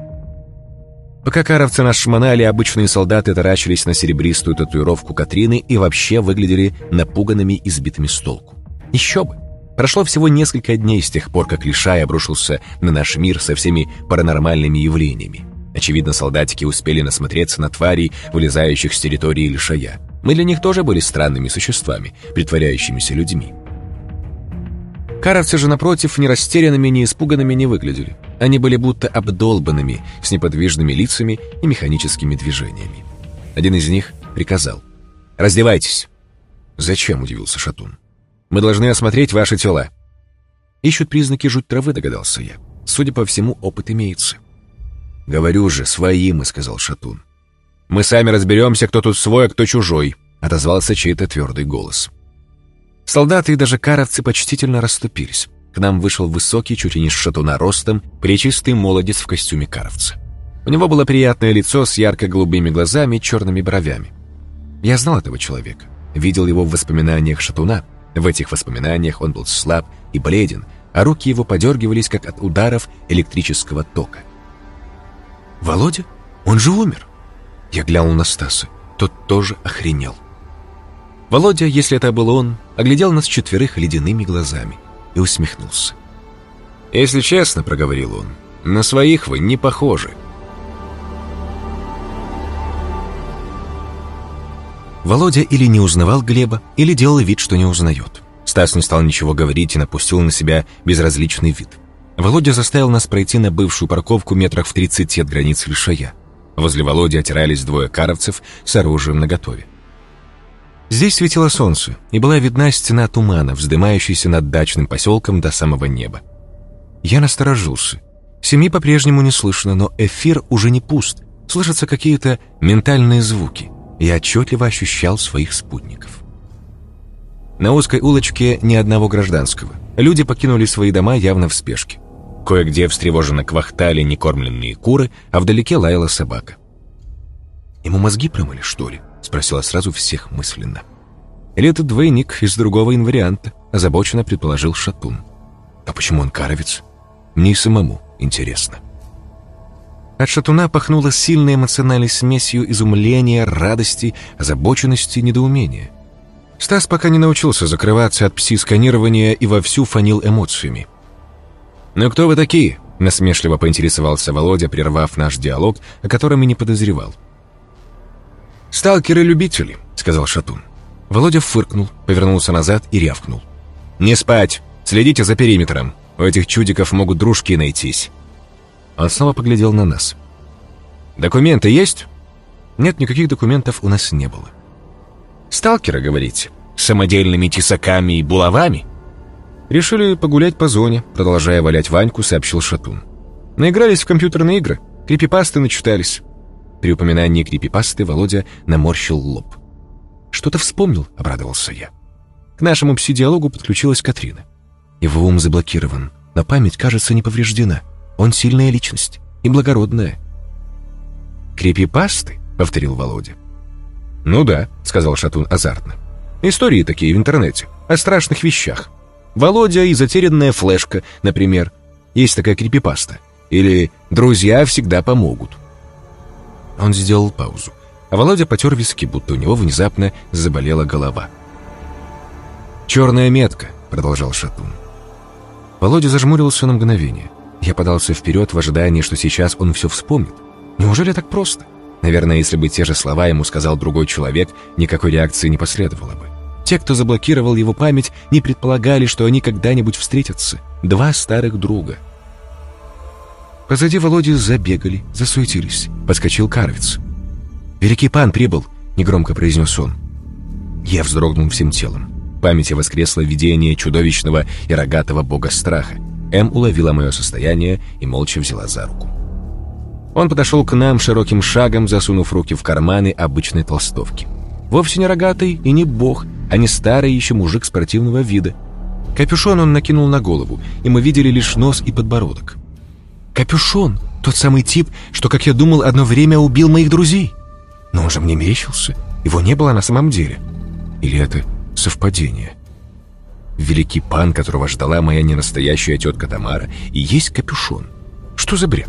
Пока каровцы нас шмонали, обычные солдаты таращились на серебристую татуировку Катрины и вообще выглядели напуганными и сбитыми с толку. Еще бы! Прошло всего несколько дней с тех пор, как Лишай обрушился на наш мир со всеми паранормальными явлениями. Очевидно, солдатики успели насмотреться на тварей, вылезающих с территории Лишая. Мы для них тоже были странными существами, притворяющимися людьми. Каровцы же, напротив, ни растерянными, ни испуганными не выглядели. Они были будто обдолбанными, с неподвижными лицами и механическими движениями. Один из них приказал. «Раздевайтесь!» «Зачем?» — удивился Шатун. «Мы должны осмотреть ваши тела». «Ищут признаки жуть травы», — догадался я. Судя по всему, опыт имеется. «Говорю же, свои мы», — сказал Шатун. «Мы сами разберемся, кто тут свой, а кто чужой», — отозвался чей-то твердый голос. Солдаты и даже каровцы почтительно расступились. К нам вышел высокий, чуть ли не шатуна ростом, плечистый молодец в костюме каровца. У него было приятное лицо с ярко-голубыми глазами и черными бровями. Я знал этого человека, видел его в воспоминаниях шатуна. В этих воспоминаниях он был слаб и бледен, а руки его подергивались, как от ударов электрического тока. «Володя? Он же умер!» Я глянул на Стаса. Тот тоже охренел. Володя, если это был он, оглядел нас четверых ледяными глазами и усмехнулся. «Если честно, — проговорил он, — на своих вы не похожи». Володя или не узнавал Глеба, или делал вид, что не узнает. Стас не стал ничего говорить и напустил на себя безразличный вид. Володя заставил нас пройти на бывшую парковку метрах в 30 от границы Лишая. Возле Володи отирались двое каровцев с оружием наготове. Здесь светило солнце, и была видна стена тумана, вздымающаяся над дачным поселком до самого неба. Я насторожился. Семьи по-прежнему не слышно, но эфир уже не пуст. Слышатся какие-то ментальные звуки. Я отчетливо ощущал своих спутников. На узкой улочке ни одного гражданского. Люди покинули свои дома явно в спешке. Кое-где встревоженно квахтали некормленные куры, а вдалеке лаяла собака. Ему мозги промыли, что ли? Спросила сразу всех мысленно. Или это двойник из другого инварианта? Озабоченно предположил Шатун. А почему он каровец? Мне и самому интересно. От шатуна пахнуло сильной эмоциональной смесью изумления, радости, озабоченности, недоумения. Стас пока не научился закрываться от пси-сканирования и вовсю фанил эмоциями. «Ну кто вы такие?» — насмешливо поинтересовался Володя, прервав наш диалог, о котором и не подозревал. «Сталкеры-любители», — сказал Шатун. Володя фыркнул, повернулся назад и рявкнул. «Не спать! Следите за периметром! У этих чудиков могут дружки найтись!» Он снова поглядел на нас. «Документы есть?» Нет, никаких документов у нас не было. «Сталкеры, говорите? Самодельными тесаками и булавами?» «Решили погулять по зоне», продолжая валять Ваньку, сообщил Шатун. «Наигрались в компьютерные игры, крипипасты начитались. При упоминании крипипасты Володя наморщил лоб. что-то вспомнил», — обрадовался я. К нашему пси-диалогу подключилась Катрина. Его ум заблокирован, но память, кажется, не повреждена. Он сильная личность и благородная. «Крепипасты?» — повторил Володя. «Ну да», — сказал Шатун азартно. «Истории такие в интернете, о страшных вещах. Володя и затерянная флешка, например. Есть такая крепипаста. Или «Друзья всегда помогут». Он сделал паузу, а Володя потер виски, будто у него внезапно заболела голова. «Черная метка», — продолжал Шатун. Володя зажмурился на мгновение. Я подался вперед в ожидании, что сейчас он все вспомнит. Неужели так просто? Наверное, если бы те же слова ему сказал другой человек, никакой реакции не последовало бы. Те, кто заблокировал его память, не предполагали, что они когда-нибудь встретятся. Два старых друга. Позади Володи забегали, засуетились. Подскочил Карвиц. «Великий пан прибыл», — негромко произнес он. Я вздрогнул всем телом. В памяти воскресло видение чудовищного и рогатого бога страха. М уловила мое состояние и молча взяла за руку. Он подошел к нам широким шагом, засунув руки в карманы обычной толстовки. Вовсе не рогатый и не бог, а не старый еще мужик спортивного вида. Капюшон он накинул на голову, и мы видели лишь нос и подбородок. Капюшон, тот самый тип, что, как я думал, одно время убил моих друзей. Но он же мне мерещился. Его не было на самом деле. Или это совпадение? Великий пан, которого ждала моя ненастоящая тетка Тамара, и есть капюшон. Что за бред?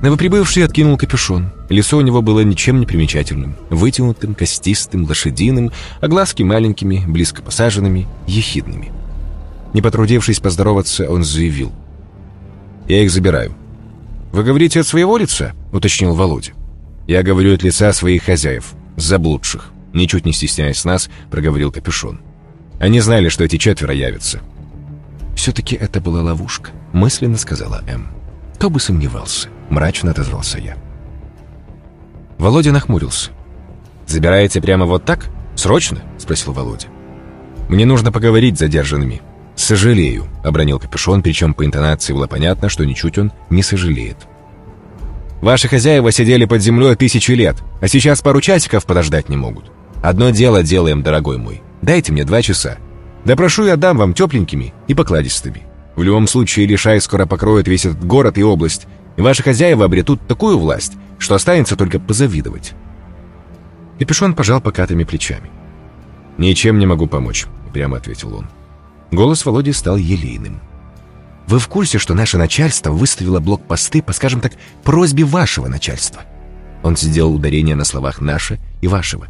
Новоприбывший откинул капюшон. Лицо у него было ничем не примечательным. Вытянутым, костистым, лошадиным, а глазки маленькими, близко посаженными, ехидными. Не потрудившись поздороваться, он заявил. «Я их забираю». «Вы говорите от своего лица?» — уточнил Володя. «Я говорю от лица своих хозяев, заблудших». Ничуть не стесняясь нас, проговорил капюшон. Они знали, что эти четверо явятся. «Все-таки это была ловушка», — мысленно сказала М. «Кто бы сомневался?» — мрачно отозвался я. Володя нахмурился. «Забираете прямо вот так? Срочно?» — спросил Володя. «Мне нужно поговорить с задержанными». «Сожалею», — обронил капюшон, причем по интонации было понятно, что ничуть он не сожалеет. «Ваши хозяева сидели под землей тысячи лет, а сейчас пару часиков подождать не могут. Одно дело делаем, дорогой мой. Дайте мне два часа. Допрошу и отдам вам тепленькими и покладистыми. В любом случае, Лишай скоро покроет весь этот город и область, и ваши хозяева обретут такую власть, что останется только позавидовать». Капюшон пожал покатыми плечами. «Ничем не могу помочь», — прямо ответил он. Голос Володи стал елейным. «Вы в курсе, что наше начальство выставило блокпосты по, скажем так, просьбе вашего начальства?» Он сделал ударение на словах «наше» и «вашего».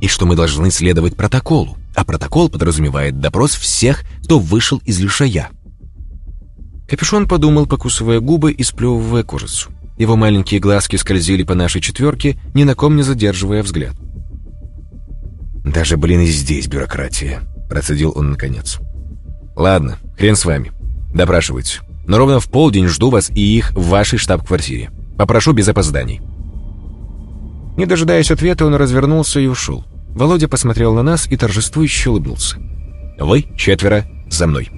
«И что мы должны следовать протоколу, а протокол подразумевает допрос всех, кто вышел из Люшая». Капюшон подумал, покусывая губы и сплевывая кожицу. Его маленькие глазки скользили по нашей четверке, ни на ком не задерживая взгляд. «Даже, блин, и здесь бюрократия», — процедил он наконец. «Ладно, хрен с вами. Допрашивайте. Но ровно в полдень жду вас и их в вашей штаб-квартире. Попрошу без опозданий». Не дожидаясь ответа, он развернулся и ушел. Володя посмотрел на нас и торжествующе улыбнулся. «Вы, четверо, за мной».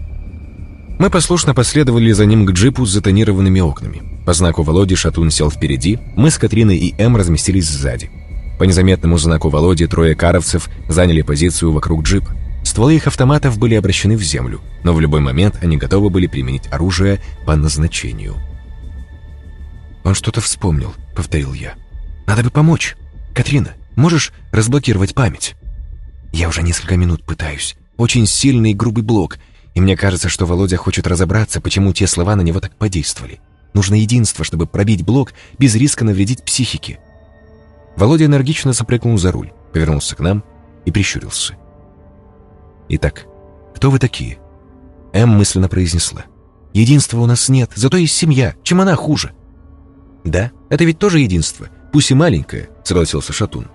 Мы послушно последовали за ним к джипу с затонированными окнами. По знаку Володи Шатун сел впереди, мы с Катриной и М разместились сзади. По незаметному знаку Володи трое каровцев заняли позицию вокруг джипа. Стволы их автоматов были обращены в землю, но в любой момент они готовы были применить оружие по назначению. «Он что-то вспомнил», — повторил я. «Надо бы помочь. Катрина, можешь разблокировать память?» «Я уже несколько минут пытаюсь. Очень сильный и грубый блок, и мне кажется, что Володя хочет разобраться, почему те слова на него так подействовали. Нужно единство, чтобы пробить блок без риска навредить психике. Володя энергично запрыгнул за руль, повернулся к нам и прищурился. «Итак, кто вы такие?» М мысленно произнесла. «Единства у нас нет, зато есть семья. Чем она хуже?» «Да, это ведь тоже единство, пусть и маленькое», — согласился Шатун.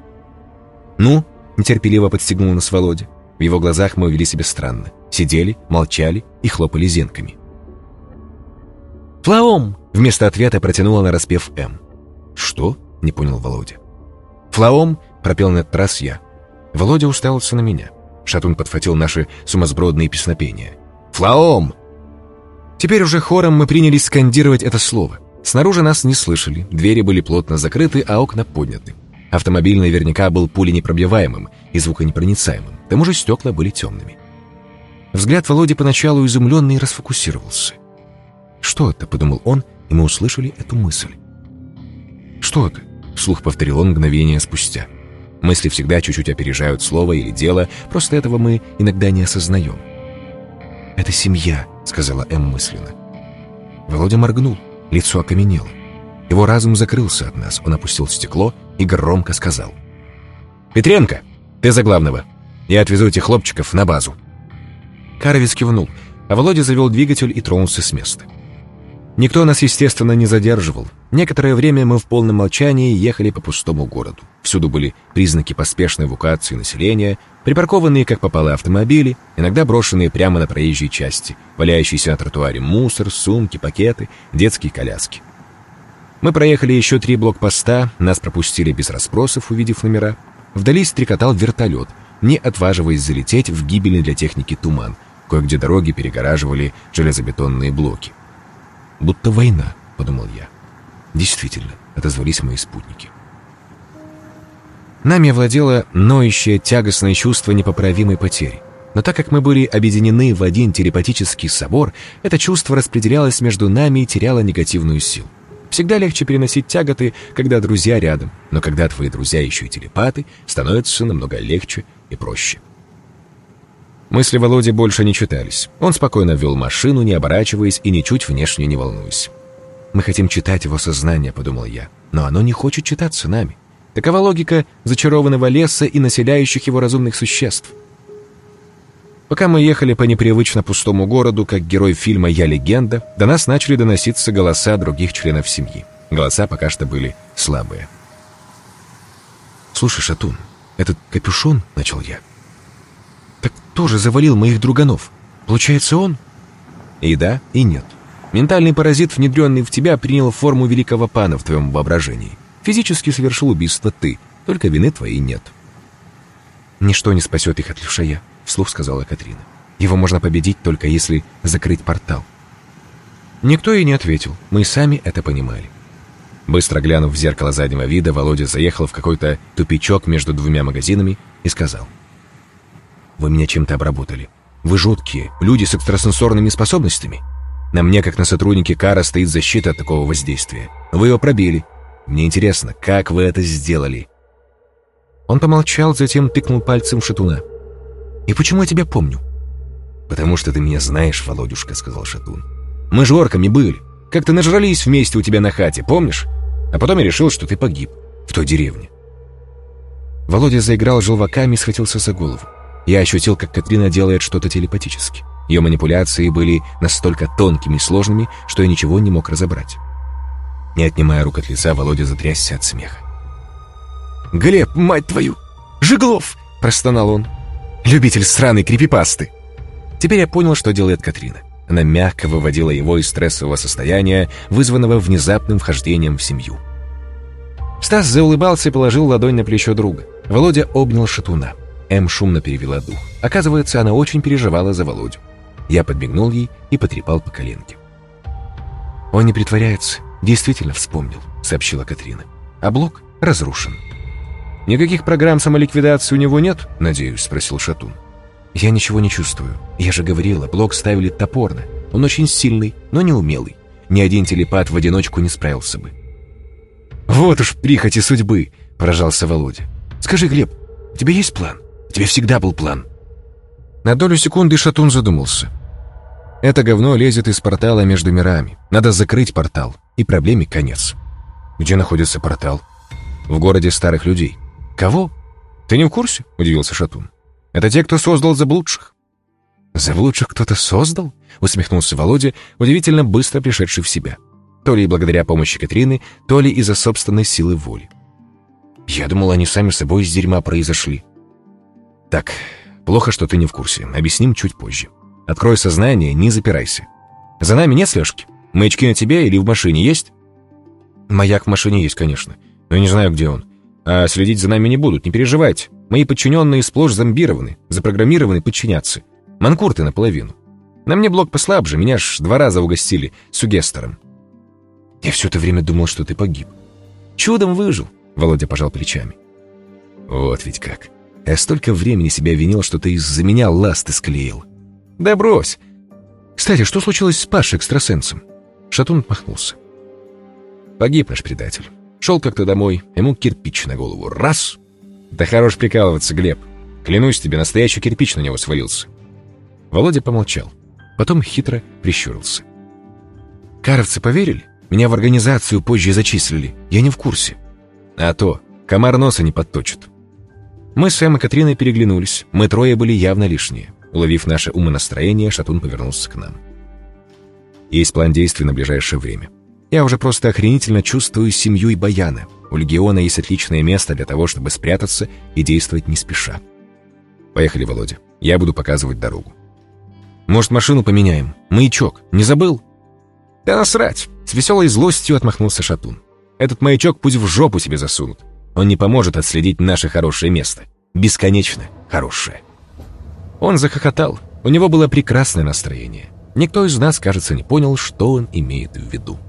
«Ну?» — нетерпеливо подстегнул нас Володя. В его глазах мы увели себя странно. Сидели, молчали и хлопали зенками. «Флаом!» — вместо ответа протянула на распев М. «Что?» — не понял Володя. «Флаом!» — пропел на этот раз я. Володя уставился на меня. Шатун подхватил наши сумасбродные песнопения. «Флаом!» Теперь уже хором мы принялись скандировать это слово. Снаружи нас не слышали, двери были плотно закрыты, а окна подняты. Автомобиль наверняка был пуленепробиваемым и звуконепроницаемым, к тому же стекла были темными. Взгляд Володи поначалу изумленный расфокусировался. «Что это?» — подумал он, и мы услышали эту мысль. «Что это?» — вслух повторил он мгновение спустя. Мысли всегда чуть-чуть опережают слово или дело, просто этого мы иногда не осознаем. «Это семья», — сказала М мысленно. Володя моргнул, лицо окаменело. Его разум закрылся от нас, он опустил стекло и громко сказал. «Петренко, ты за главного. Я отвезу этих хлопчиков на базу». Каровец кивнул, а Володя завел двигатель и тронулся с места. Никто нас, естественно, не задерживал. Некоторое время мы в полном молчании ехали по пустому городу. Всюду были признаки поспешной эвакуации населения, припаркованные как попало автомобили, иногда брошенные прямо на проезжей части, валяющиеся на тротуаре мусор, сумки, пакеты, детские коляски. Мы проехали еще три блокпоста, нас пропустили без расспросов, увидев номера. Вдали стрекотал вертолет, не отваживаясь залететь в гибельный для техники туман. Кое-где дороги перегораживали железобетонные блоки. «Будто война», — подумал я. Действительно, отозвались мои спутники. Нами овладело ноющее, тягостное чувство непоправимой потери. Но так как мы были объединены в один телепатический собор, это чувство распределялось между нами и теряло негативную силу. Всегда легче переносить тяготы, когда друзья рядом, но когда твои друзья еще и телепаты, становится намного легче и проще. Мысли Володи больше не читались. Он спокойно вел машину, не оборачиваясь и ничуть внешне не волнуясь. «Мы хотим читать его сознание», — подумал я, «но оно не хочет читаться нами. Такова логика зачарованного леса и населяющих его разумных существ. Пока мы ехали по непривычно пустому городу, как герой фильма «Я легенда», до нас начали доноситься голоса других членов семьи. Голоса пока что были слабые. «Слушай, Шатун, этот капюшон», — начал я, — тоже завалил моих друганов. Получается, он? И да, и нет. Ментальный паразит, внедренный в тебя, принял форму великого пана в твоем воображении. Физически совершил убийство ты, только вины твоей нет. «Ничто не спасет их от лишая», — вслух сказала Катрина. «Его можно победить, только если закрыть портал». Никто и не ответил, мы сами это понимали. Быстро глянув в зеркало заднего вида, Володя заехал в какой-то тупичок между двумя магазинами и сказал — вы меня чем-то обработали. Вы жуткие, люди с экстрасенсорными способностями. На мне, как на сотруднике Кара, стоит защита от такого воздействия. Вы его пробили. Мне интересно, как вы это сделали?» Он помолчал, затем тыкнул пальцем шатуна. «И почему я тебя помню?» «Потому что ты меня знаешь, Володюшка», — сказал шатун. «Мы же орками были. Как-то нажрались вместе у тебя на хате, помнишь? А потом я решил, что ты погиб в той деревне». Володя заиграл желваками и схватился за голову. Я ощутил, как Катрина делает что-то телепатически. Ее манипуляции были настолько тонкими и сложными, что я ничего не мог разобрать. Не отнимая рук от лица, Володя затрясся от смеха. «Глеб, мать твою! Жиглов!» – простонал он. «Любитель сраной крипипасты!» Теперь я понял, что делает Катрина. Она мягко выводила его из стрессового состояния, вызванного внезапным вхождением в семью. Стас заулыбался и положил ладонь на плечо друга. Володя обнял шатуна. М шумно перевела дух. Оказывается, она очень переживала за Володю. Я подмигнул ей и потрепал по коленке. «Он не притворяется, действительно вспомнил», — сообщила Катрина. «А блок разрушен». «Никаких программ самоликвидации у него нет, надеюсь?» — спросил Шатун. «Я ничего не чувствую. Я же говорила, блок ставили топорно. Он очень сильный, но не умелый. Ни один телепат в одиночку не справился бы». «Вот уж прихоти судьбы!» — поражался Володя. «Скажи, Глеб, у тебя есть план?» Тебя всегда был план». На долю секунды Шатун задумался. Это говно лезет из портала между мирами. Надо закрыть портал, и проблеме конец. Где находится портал? В городе старых людей. Кого? Ты не в курсе? Удивился Шатун. Это те, кто создал заблудших. Заблудших кто-то создал? Усмехнулся Володя, удивительно быстро пришедший в себя. То ли благодаря помощи Катрины, то ли из-за собственной силы воли. Я думал, они сами собой из дерьма произошли. «Так, плохо, что ты не в курсе. Объясним чуть позже. Открой сознание, не запирайся. За нами нет слежки? Маячки на тебе или в машине есть?» «Маяк в машине есть, конечно. Но я не знаю, где он. А следить за нами не будут, не переживайте. Мои подчиненные сплошь зомбированы, запрограммированы подчиняться. Манкурты наполовину. На мне блок послабже, меня ж два раза угостили сугестером. Я все это время думал, что ты погиб. Чудом выжил, Володя пожал плечами. Вот ведь как. Я столько времени себя винил, что ты из-за меня ласты склеил. Да брось. Кстати, что случилось с Пашей экстрасенсом? Шатун отмахнулся. Погиб наш предатель. Шел как-то домой, ему кирпич на голову. Раз! Да хорош прикалываться, Глеб. Клянусь тебе, настоящий кирпич на него свалился. Володя помолчал. Потом хитро прищурился. Каровцы поверили? Меня в организацию позже зачислили. Я не в курсе. А то, комар носа не подточит. Мы с Эм и Катриной переглянулись. Мы трое были явно лишние. Уловив наше умонастроение, Шатун повернулся к нам. Есть план действий на ближайшее время. Я уже просто охренительно чувствую семью и Баяна. У Легиона есть отличное место для того, чтобы спрятаться и действовать не спеша. Поехали, Володя. Я буду показывать дорогу. Может, машину поменяем? Маячок. Не забыл? Да насрать. С веселой злостью отмахнулся Шатун. Этот маячок пусть в жопу себе засунут. Он не поможет отследить наше хорошее место. Бесконечно хорошее. Он захохотал. У него было прекрасное настроение. Никто из нас, кажется, не понял, что он имеет в виду.